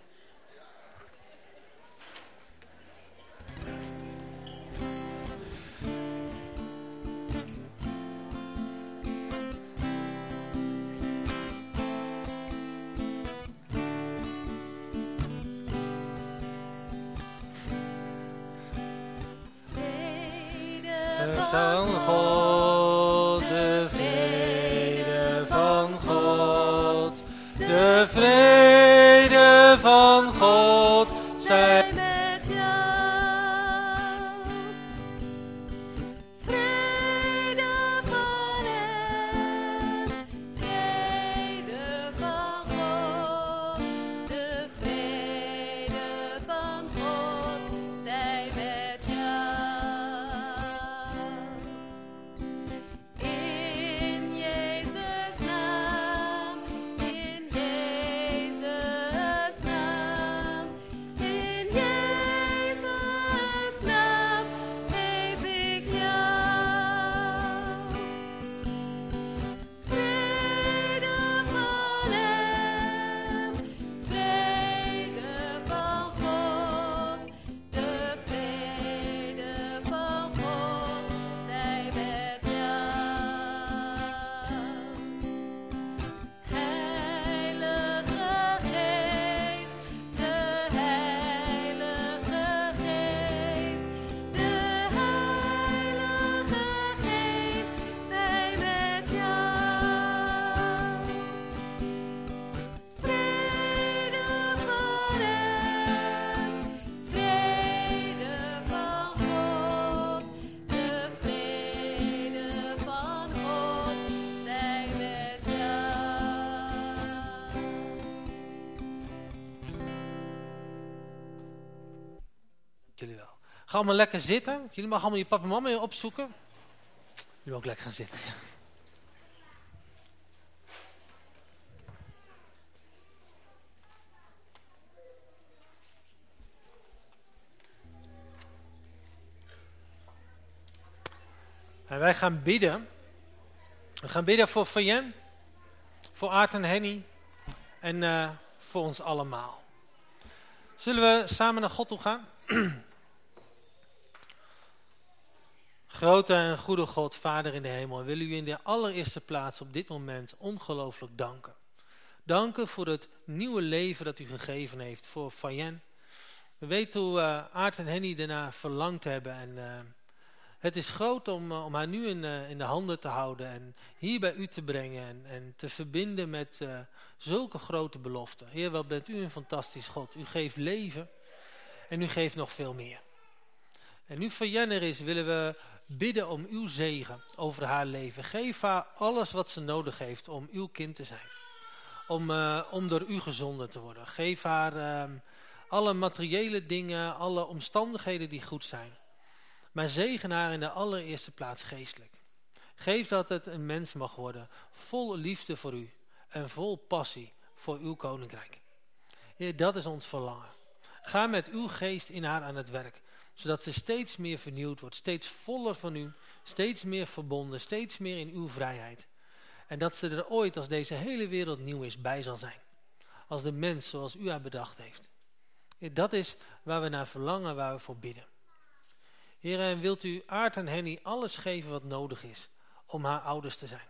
Allemaal lekker zitten. Jullie mogen allemaal je papa en mama opzoeken. Jullie mogen ook lekker gaan zitten. En wij gaan bidden. We gaan bidden voor Fayen, voor Aart en Henny en eh, voor ons allemaal. Zullen we samen naar God toe gaan? [clears throat] Grote en goede God, Vader in de hemel, we willen u in de allereerste plaats op dit moment ongelooflijk danken. Danken voor het nieuwe leven dat u gegeven heeft voor Fayen. We weten hoe uh, Aart en Henny daarna verlangd hebben en uh, het is groot om, uh, om haar nu in, in, de handen te houden en hier bij u te brengen en, en te verbinden met zulke grote beloften. Heer, wat bent u een fantastisch God. U geeft leven en u geeft nog veel meer. En nu Fayen er is, willen we bidden om uw zegen over haar leven. Geef haar alles wat ze nodig heeft om uw kind te zijn. Om, uh, om door u gezonden te worden. Geef haar uh, alle materiële dingen, alle omstandigheden die goed zijn. Maar zegen haar in de allereerste plaats geestelijk. Geef dat het een mens mag worden, vol liefde voor u en vol passie voor uw koninkrijk. Heer, dat is ons verlangen. Ga met uw geest in haar aan het werk zodat ze steeds meer vernieuwd wordt, steeds voller van u, steeds meer verbonden, steeds meer in uw vrijheid. En dat ze er ooit, als deze hele wereld nieuw is, bij zal zijn. Als de mens zoals u haar bedacht heeft. Dat is waar we naar verlangen, waar we voor bidden. Heer, en wilt u Aart en Henny alles geven wat nodig is om haar ouders te zijn.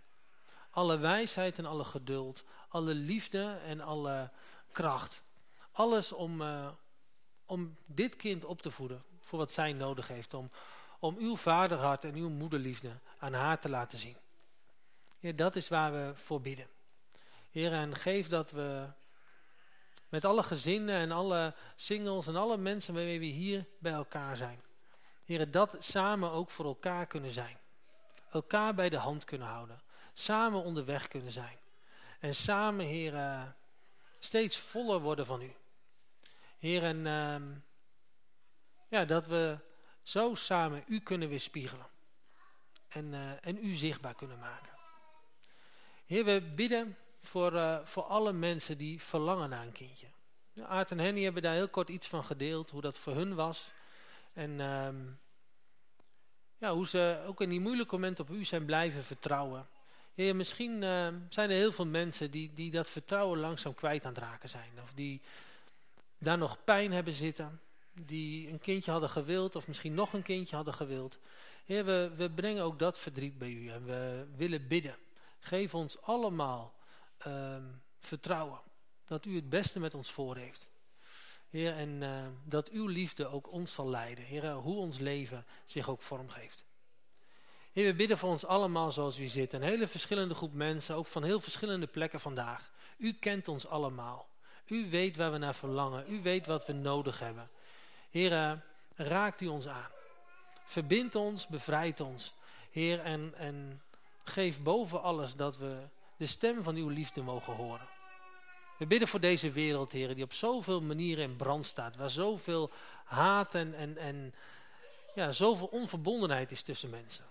Alle wijsheid en alle geduld, alle liefde en alle kracht. Alles om, uh, om dit kind op te voeden voor wat zij nodig heeft. Om, om uw vaderhart en uw moederliefde aan haar te laten zien. Heer, dat is waar we voor bidden. Heer, en geef dat we met alle gezinnen en alle singles en alle mensen waarmee we hier bij elkaar zijn. Heer, dat samen ook voor elkaar kunnen zijn. elkaar bij de hand kunnen houden. Samen onderweg kunnen zijn. En samen, Heer, eh, steeds voller worden van u. Heer, en ehm, ja, dat we zo samen u kunnen weerspiegelen. En, uh, en u zichtbaar kunnen maken. Heer, we bidden voor, uh, voor alle mensen die verlangen naar een kindje. Aart en Henny hebben daar heel kort iets van gedeeld, hoe dat voor hun was. En um, ja, hoe ze ook in die moeilijke momenten op u zijn blijven vertrouwen. Heer, misschien uh, zijn er heel veel mensen die, die dat vertrouwen langzaam kwijt aan het raken zijn. Of die daar nog pijn hebben zitten. Die een kindje hadden gewild of misschien nog een kindje hadden gewild. Heer, we, we brengen ook dat verdriet bij u en we willen bidden. Geef ons allemaal uh, vertrouwen dat u het beste met ons voor heeft. Heer, en uh, dat uw liefde ook ons zal leiden. Heer, hoe ons leven zich ook vormgeeft. Heer, we bidden voor ons allemaal zoals u zit. Een hele verschillende groep mensen, ook van heel verschillende plekken vandaag. U kent ons allemaal. U weet waar we naar verlangen. U weet wat we nodig hebben. Heer, raakt u ons aan. Verbind ons, bevrijd ons. Heer, en, en geef boven alles dat we de stem van uw liefde mogen horen. We bidden voor deze wereld, heren, die op zoveel manieren in brand staat. Waar zoveel haat en, en, en ja, zoveel onverbondenheid is tussen mensen.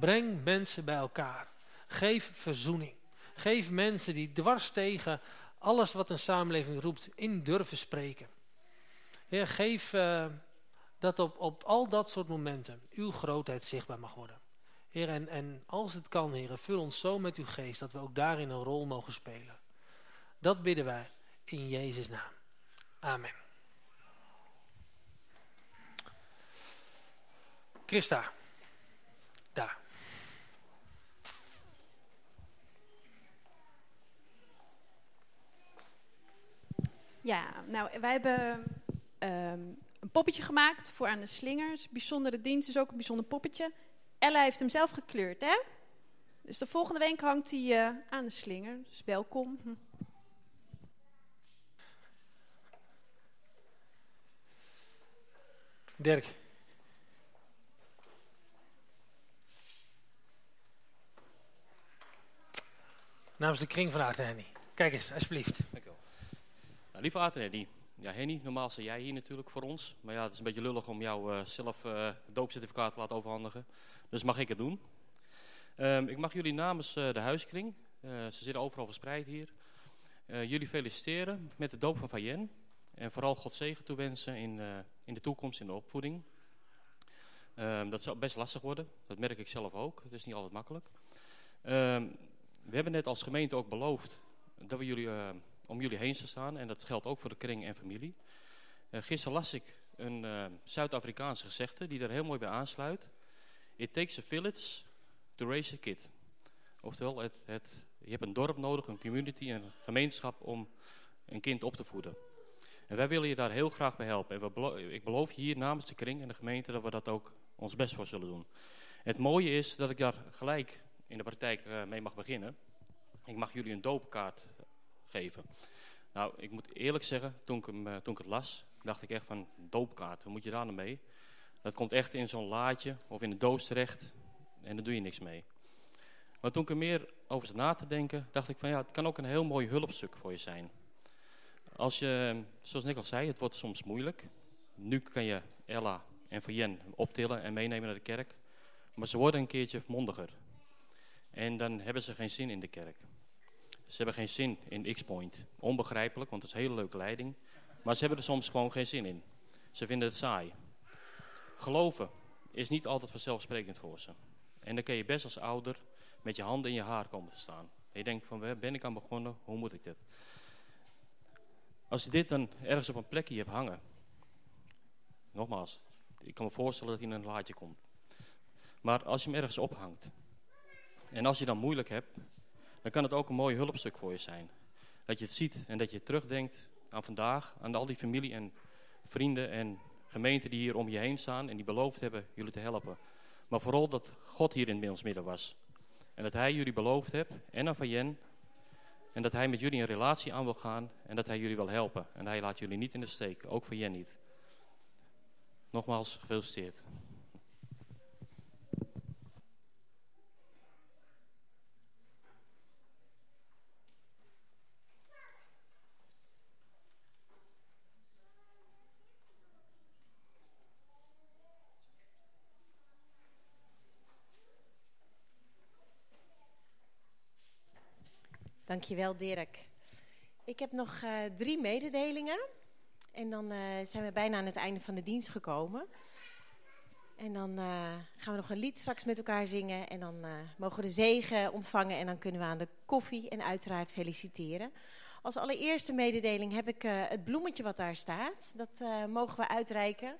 Breng mensen bij elkaar. Geef verzoening. Geef mensen die dwars tegen alles wat een samenleving roept in durven spreken. Ja, geef uh, dat op, op al dat soort momenten uw grootheid zichtbaar mag worden. Heer, en, en als het kan, heren, vul ons zo met uw geest dat we ook daarin een rol mogen spelen. Dat bidden wij in Jezus' naam. Amen. Christa, daar. Ja, nou, wij hebben um, een poppetje gemaakt voor aan de slingers. Bijzondere dienst is ook een bijzonder poppetje. Ella heeft hem zelf gekleurd, hè? Dus de volgende week hangt hij uh, aan de slinger. Dus welkom. Hm. Dirk. Namens de kring van Aart en Henny. Kijk eens, alsjeblieft. Dank u wel. Nou, lieve Aart en Henny. Ja, Henny, normaal sta jij hier natuurlijk voor ons. Maar ja, het is een beetje lullig om jou uh, zelf uh, het doopcertificaat te laten overhandigen. Dus mag ik het doen. Um, ik mag jullie namens uh, de huiskring, ze zitten overal verspreid hier, jullie feliciteren met de doop van Fayen. En vooral God zegen toewensen in, in de toekomst, in de opvoeding. Um, dat zal best lastig worden, dat merk ik zelf ook. Het is niet altijd makkelijk. Um, we hebben net als gemeente ook beloofd dat we jullie, om jullie heen te staan. En dat geldt ook voor de kring en familie. Uh, gisteren las ik een Zuid-Afrikaanse gezegde die er heel mooi bij aansluit. It takes a village to raise a kid. Oftewel, het, het, je hebt een dorp nodig, een community, een gemeenschap om een kind op te voeden. En wij willen je daar heel graag bij helpen. En ik beloof je hier namens de kring en de gemeente dat we dat ook ons best voor zullen doen. Het mooie is dat ik daar gelijk in de praktijk uh, mee mag beginnen. Ik mag jullie een doopkaart Nou, ik moet eerlijk zeggen, toen ik, hem, uh, toen ik het las, dacht ik echt van doopkaart, wat moet je daar nou mee? Dat komt echt in zo'n laadje of in een doos terecht en daar doe je niks mee. Maar toen ik er meer over zat na te denken, dacht ik van ja, het kan ook een heel mooi hulpstuk voor je zijn. Als je, zoals ik al zei, het wordt soms moeilijk. Nu kan je Ella en Fayen optillen en meenemen naar de kerk. Maar ze worden een keertje mondiger. En dan hebben ze geen zin in de kerk. Ze hebben geen zin in X-Point. Onbegrijpelijk, want het is een hele leuke leiding. Maar ze hebben er soms gewoon geen zin in. Ze vinden het saai. Geloven is niet altijd vanzelfsprekend voor ze. En dan kun je best als ouder met je handen in je haar komen te staan. En je denkt van, waar ben ik aan begonnen? Hoe moet ik dit? Als je dit dan ergens op een plekje hebt hangen. Nogmaals, ik kan me voorstellen dat hij in een laadje komt. Maar als je hem ergens ophangt. En als je dan moeilijk hebt. Dan kan het ook een mooi hulpstuk voor je zijn. Dat je het ziet en dat je terugdenkt aan vandaag. Aan al die familie en vrienden en gemeenten die hier om je heen staan. En die beloofd hebben jullie te helpen. Maar vooral dat God hier in ons midden was. En dat hij jullie beloofd hebt. En aan Fayen en dat hij met jullie een relatie aan wil gaan en dat hij jullie wil helpen. En hij laat jullie niet in de steek, ook Jen niet. Nogmaals, gefeliciteerd. Dankjewel, Dirk. Ik heb nog uh, drie mededelingen. En dan uh, zijn we bijna aan het einde van de dienst gekomen. En dan uh, gaan we nog een lied straks met elkaar zingen. En dan mogen we de zegen ontvangen. En dan kunnen we aan de koffie en uiteraard feliciteren. Als allereerste mededeling heb ik het bloemetje wat daar staat. Dat mogen we uitreiken.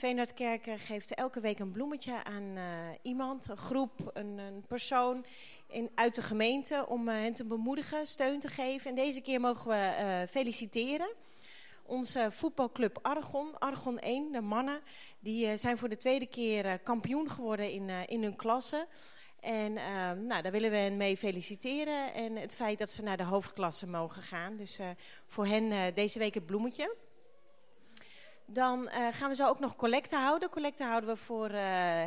Veenhardkerken geeft elke week een bloemetje aan iemand, een groep, een, een persoon in, uit de gemeente om uh, hen te bemoedigen, steun te geven. En deze keer mogen we uh, feliciteren. Onze voetbalclub Argon, Argon 1, de mannen, die zijn voor de tweede keer kampioen geworden in, in hun klasse. En ehm, nou, daar willen we hen mee feliciteren. En het feit dat ze naar de hoofdklasse mogen gaan. Dus voor hen deze week het bloemetje. Dan uh, gaan we zo ook nog collecten houden. Collecten houden we voor uh,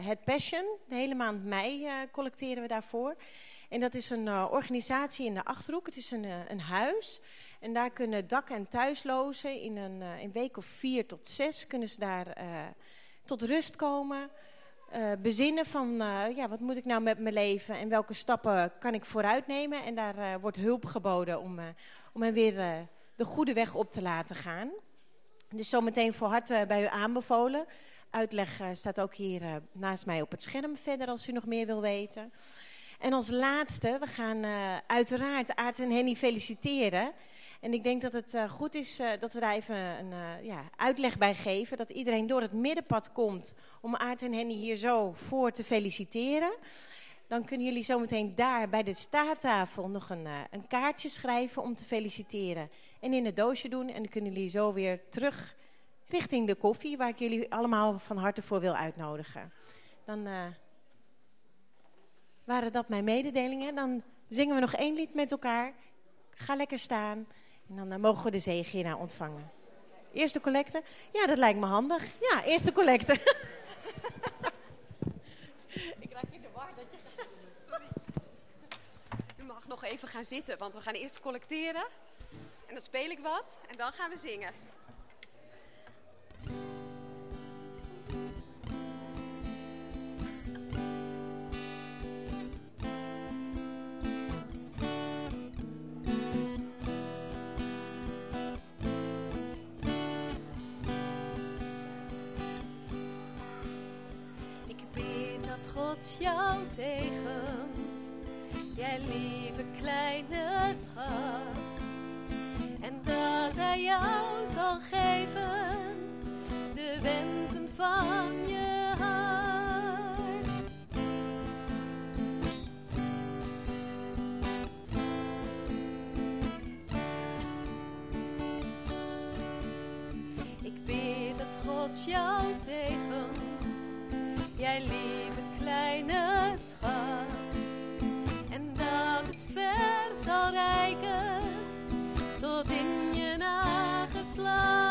het Passion. De hele maand mei uh, collecteren we daarvoor. En dat is een organisatie in de Achterhoek. Het is een, een huis. En daar kunnen dak- en thuislozen in een, een week of vier tot zes... kunnen ze daar tot rust komen. bezinnen van, ja, wat moet ik nou met mijn leven... en welke stappen kan ik vooruit nemen. En daar wordt hulp geboden om, om hen weer de goede weg op te laten gaan. Dus zometeen voor harte bij u aanbevolen. Uitleg staat ook hier naast mij op het scherm verder als u nog meer wil weten... En als laatste, we gaan uh, uiteraard Aart en Henny feliciteren. En ik denk dat het goed is dat we daar even een ja, uitleg bij geven. Dat iedereen door het middenpad komt om Aart en Henny hier zo voor te feliciteren. Dan kunnen jullie zometeen daar bij de staattafel nog een, een kaartje schrijven om te feliciteren. En in het doosje doen. En dan kunnen jullie zo weer terug richting de koffie, waar ik jullie allemaal van harte voor wil uitnodigen. Dan waren dat mijn mededelingen. Dan zingen we nog één lied met elkaar. Ga lekker staan. En dan uh, mogen we de zegen hierna ontvangen. Eerste collecte? Ja, dat lijkt me handig. Ja, eerste collecte. [laughs] Ik raak in de war dat je... Sorry. U mag nog even gaan zitten, want we gaan eerst collecteren. En dan speel ik wat en dan gaan we zingen. God jou zegent, jij lieve kleine schat. En dat hij jou zal geven, de wensen van je slow.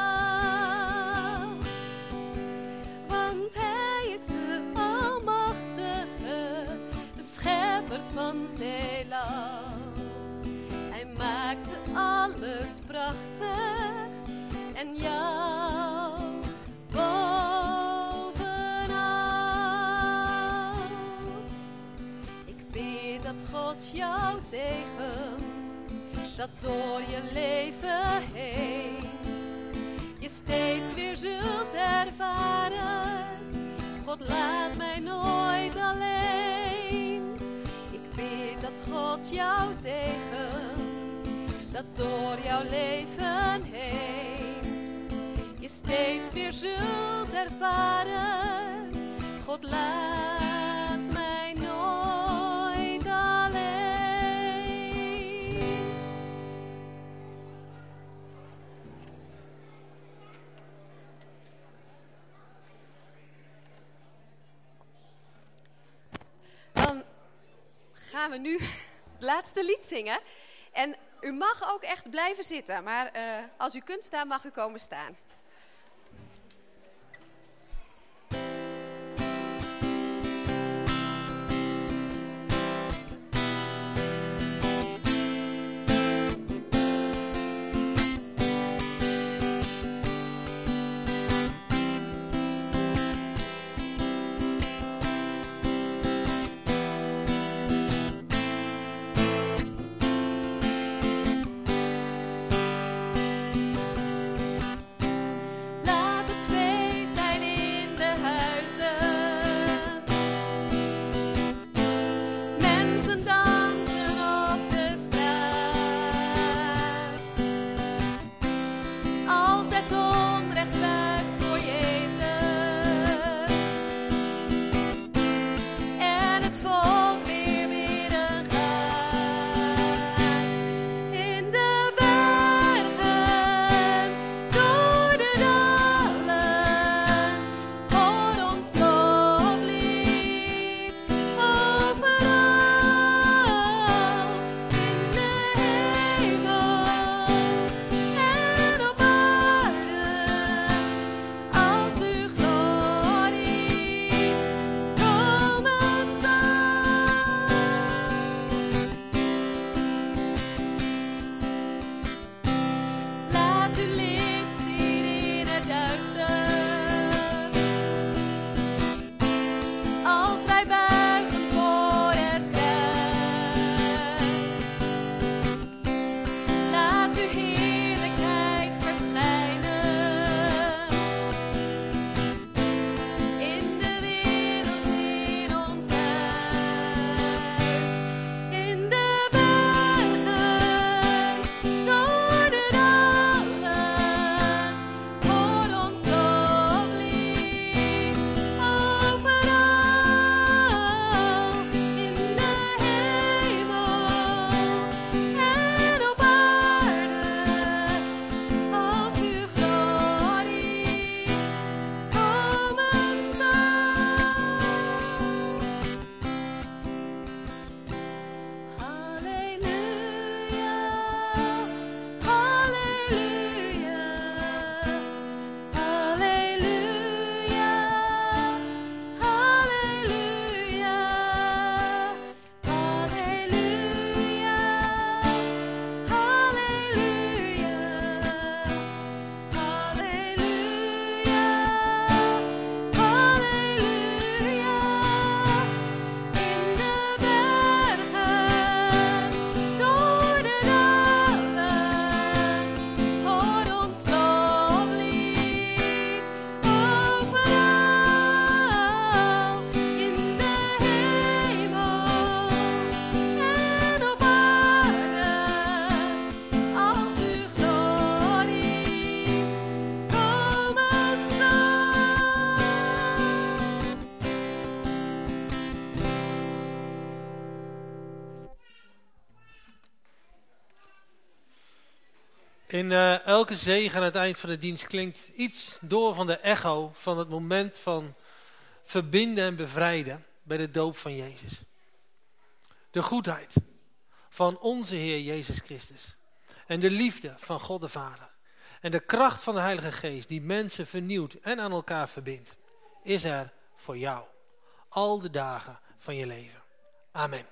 Door jouw leven heen je steeds weer zult ervaren. God laat mij nooit alleen. Dan gaan we nu het laatste lied zingen. En u mag ook echt blijven zitten, maar eh, als u kunt staan, mag u komen staan. In eh, elke zegen aan het eind van de dienst klinkt iets door van de echo van het moment van verbinden en bevrijden bij de doop van Jezus. De goedheid van onze Heer Jezus Christus. En de liefde van God de Vader. En de kracht van de Heilige Geest die mensen vernieuwt en aan elkaar verbindt. Is er voor jou. Al de dagen van je leven. Amen.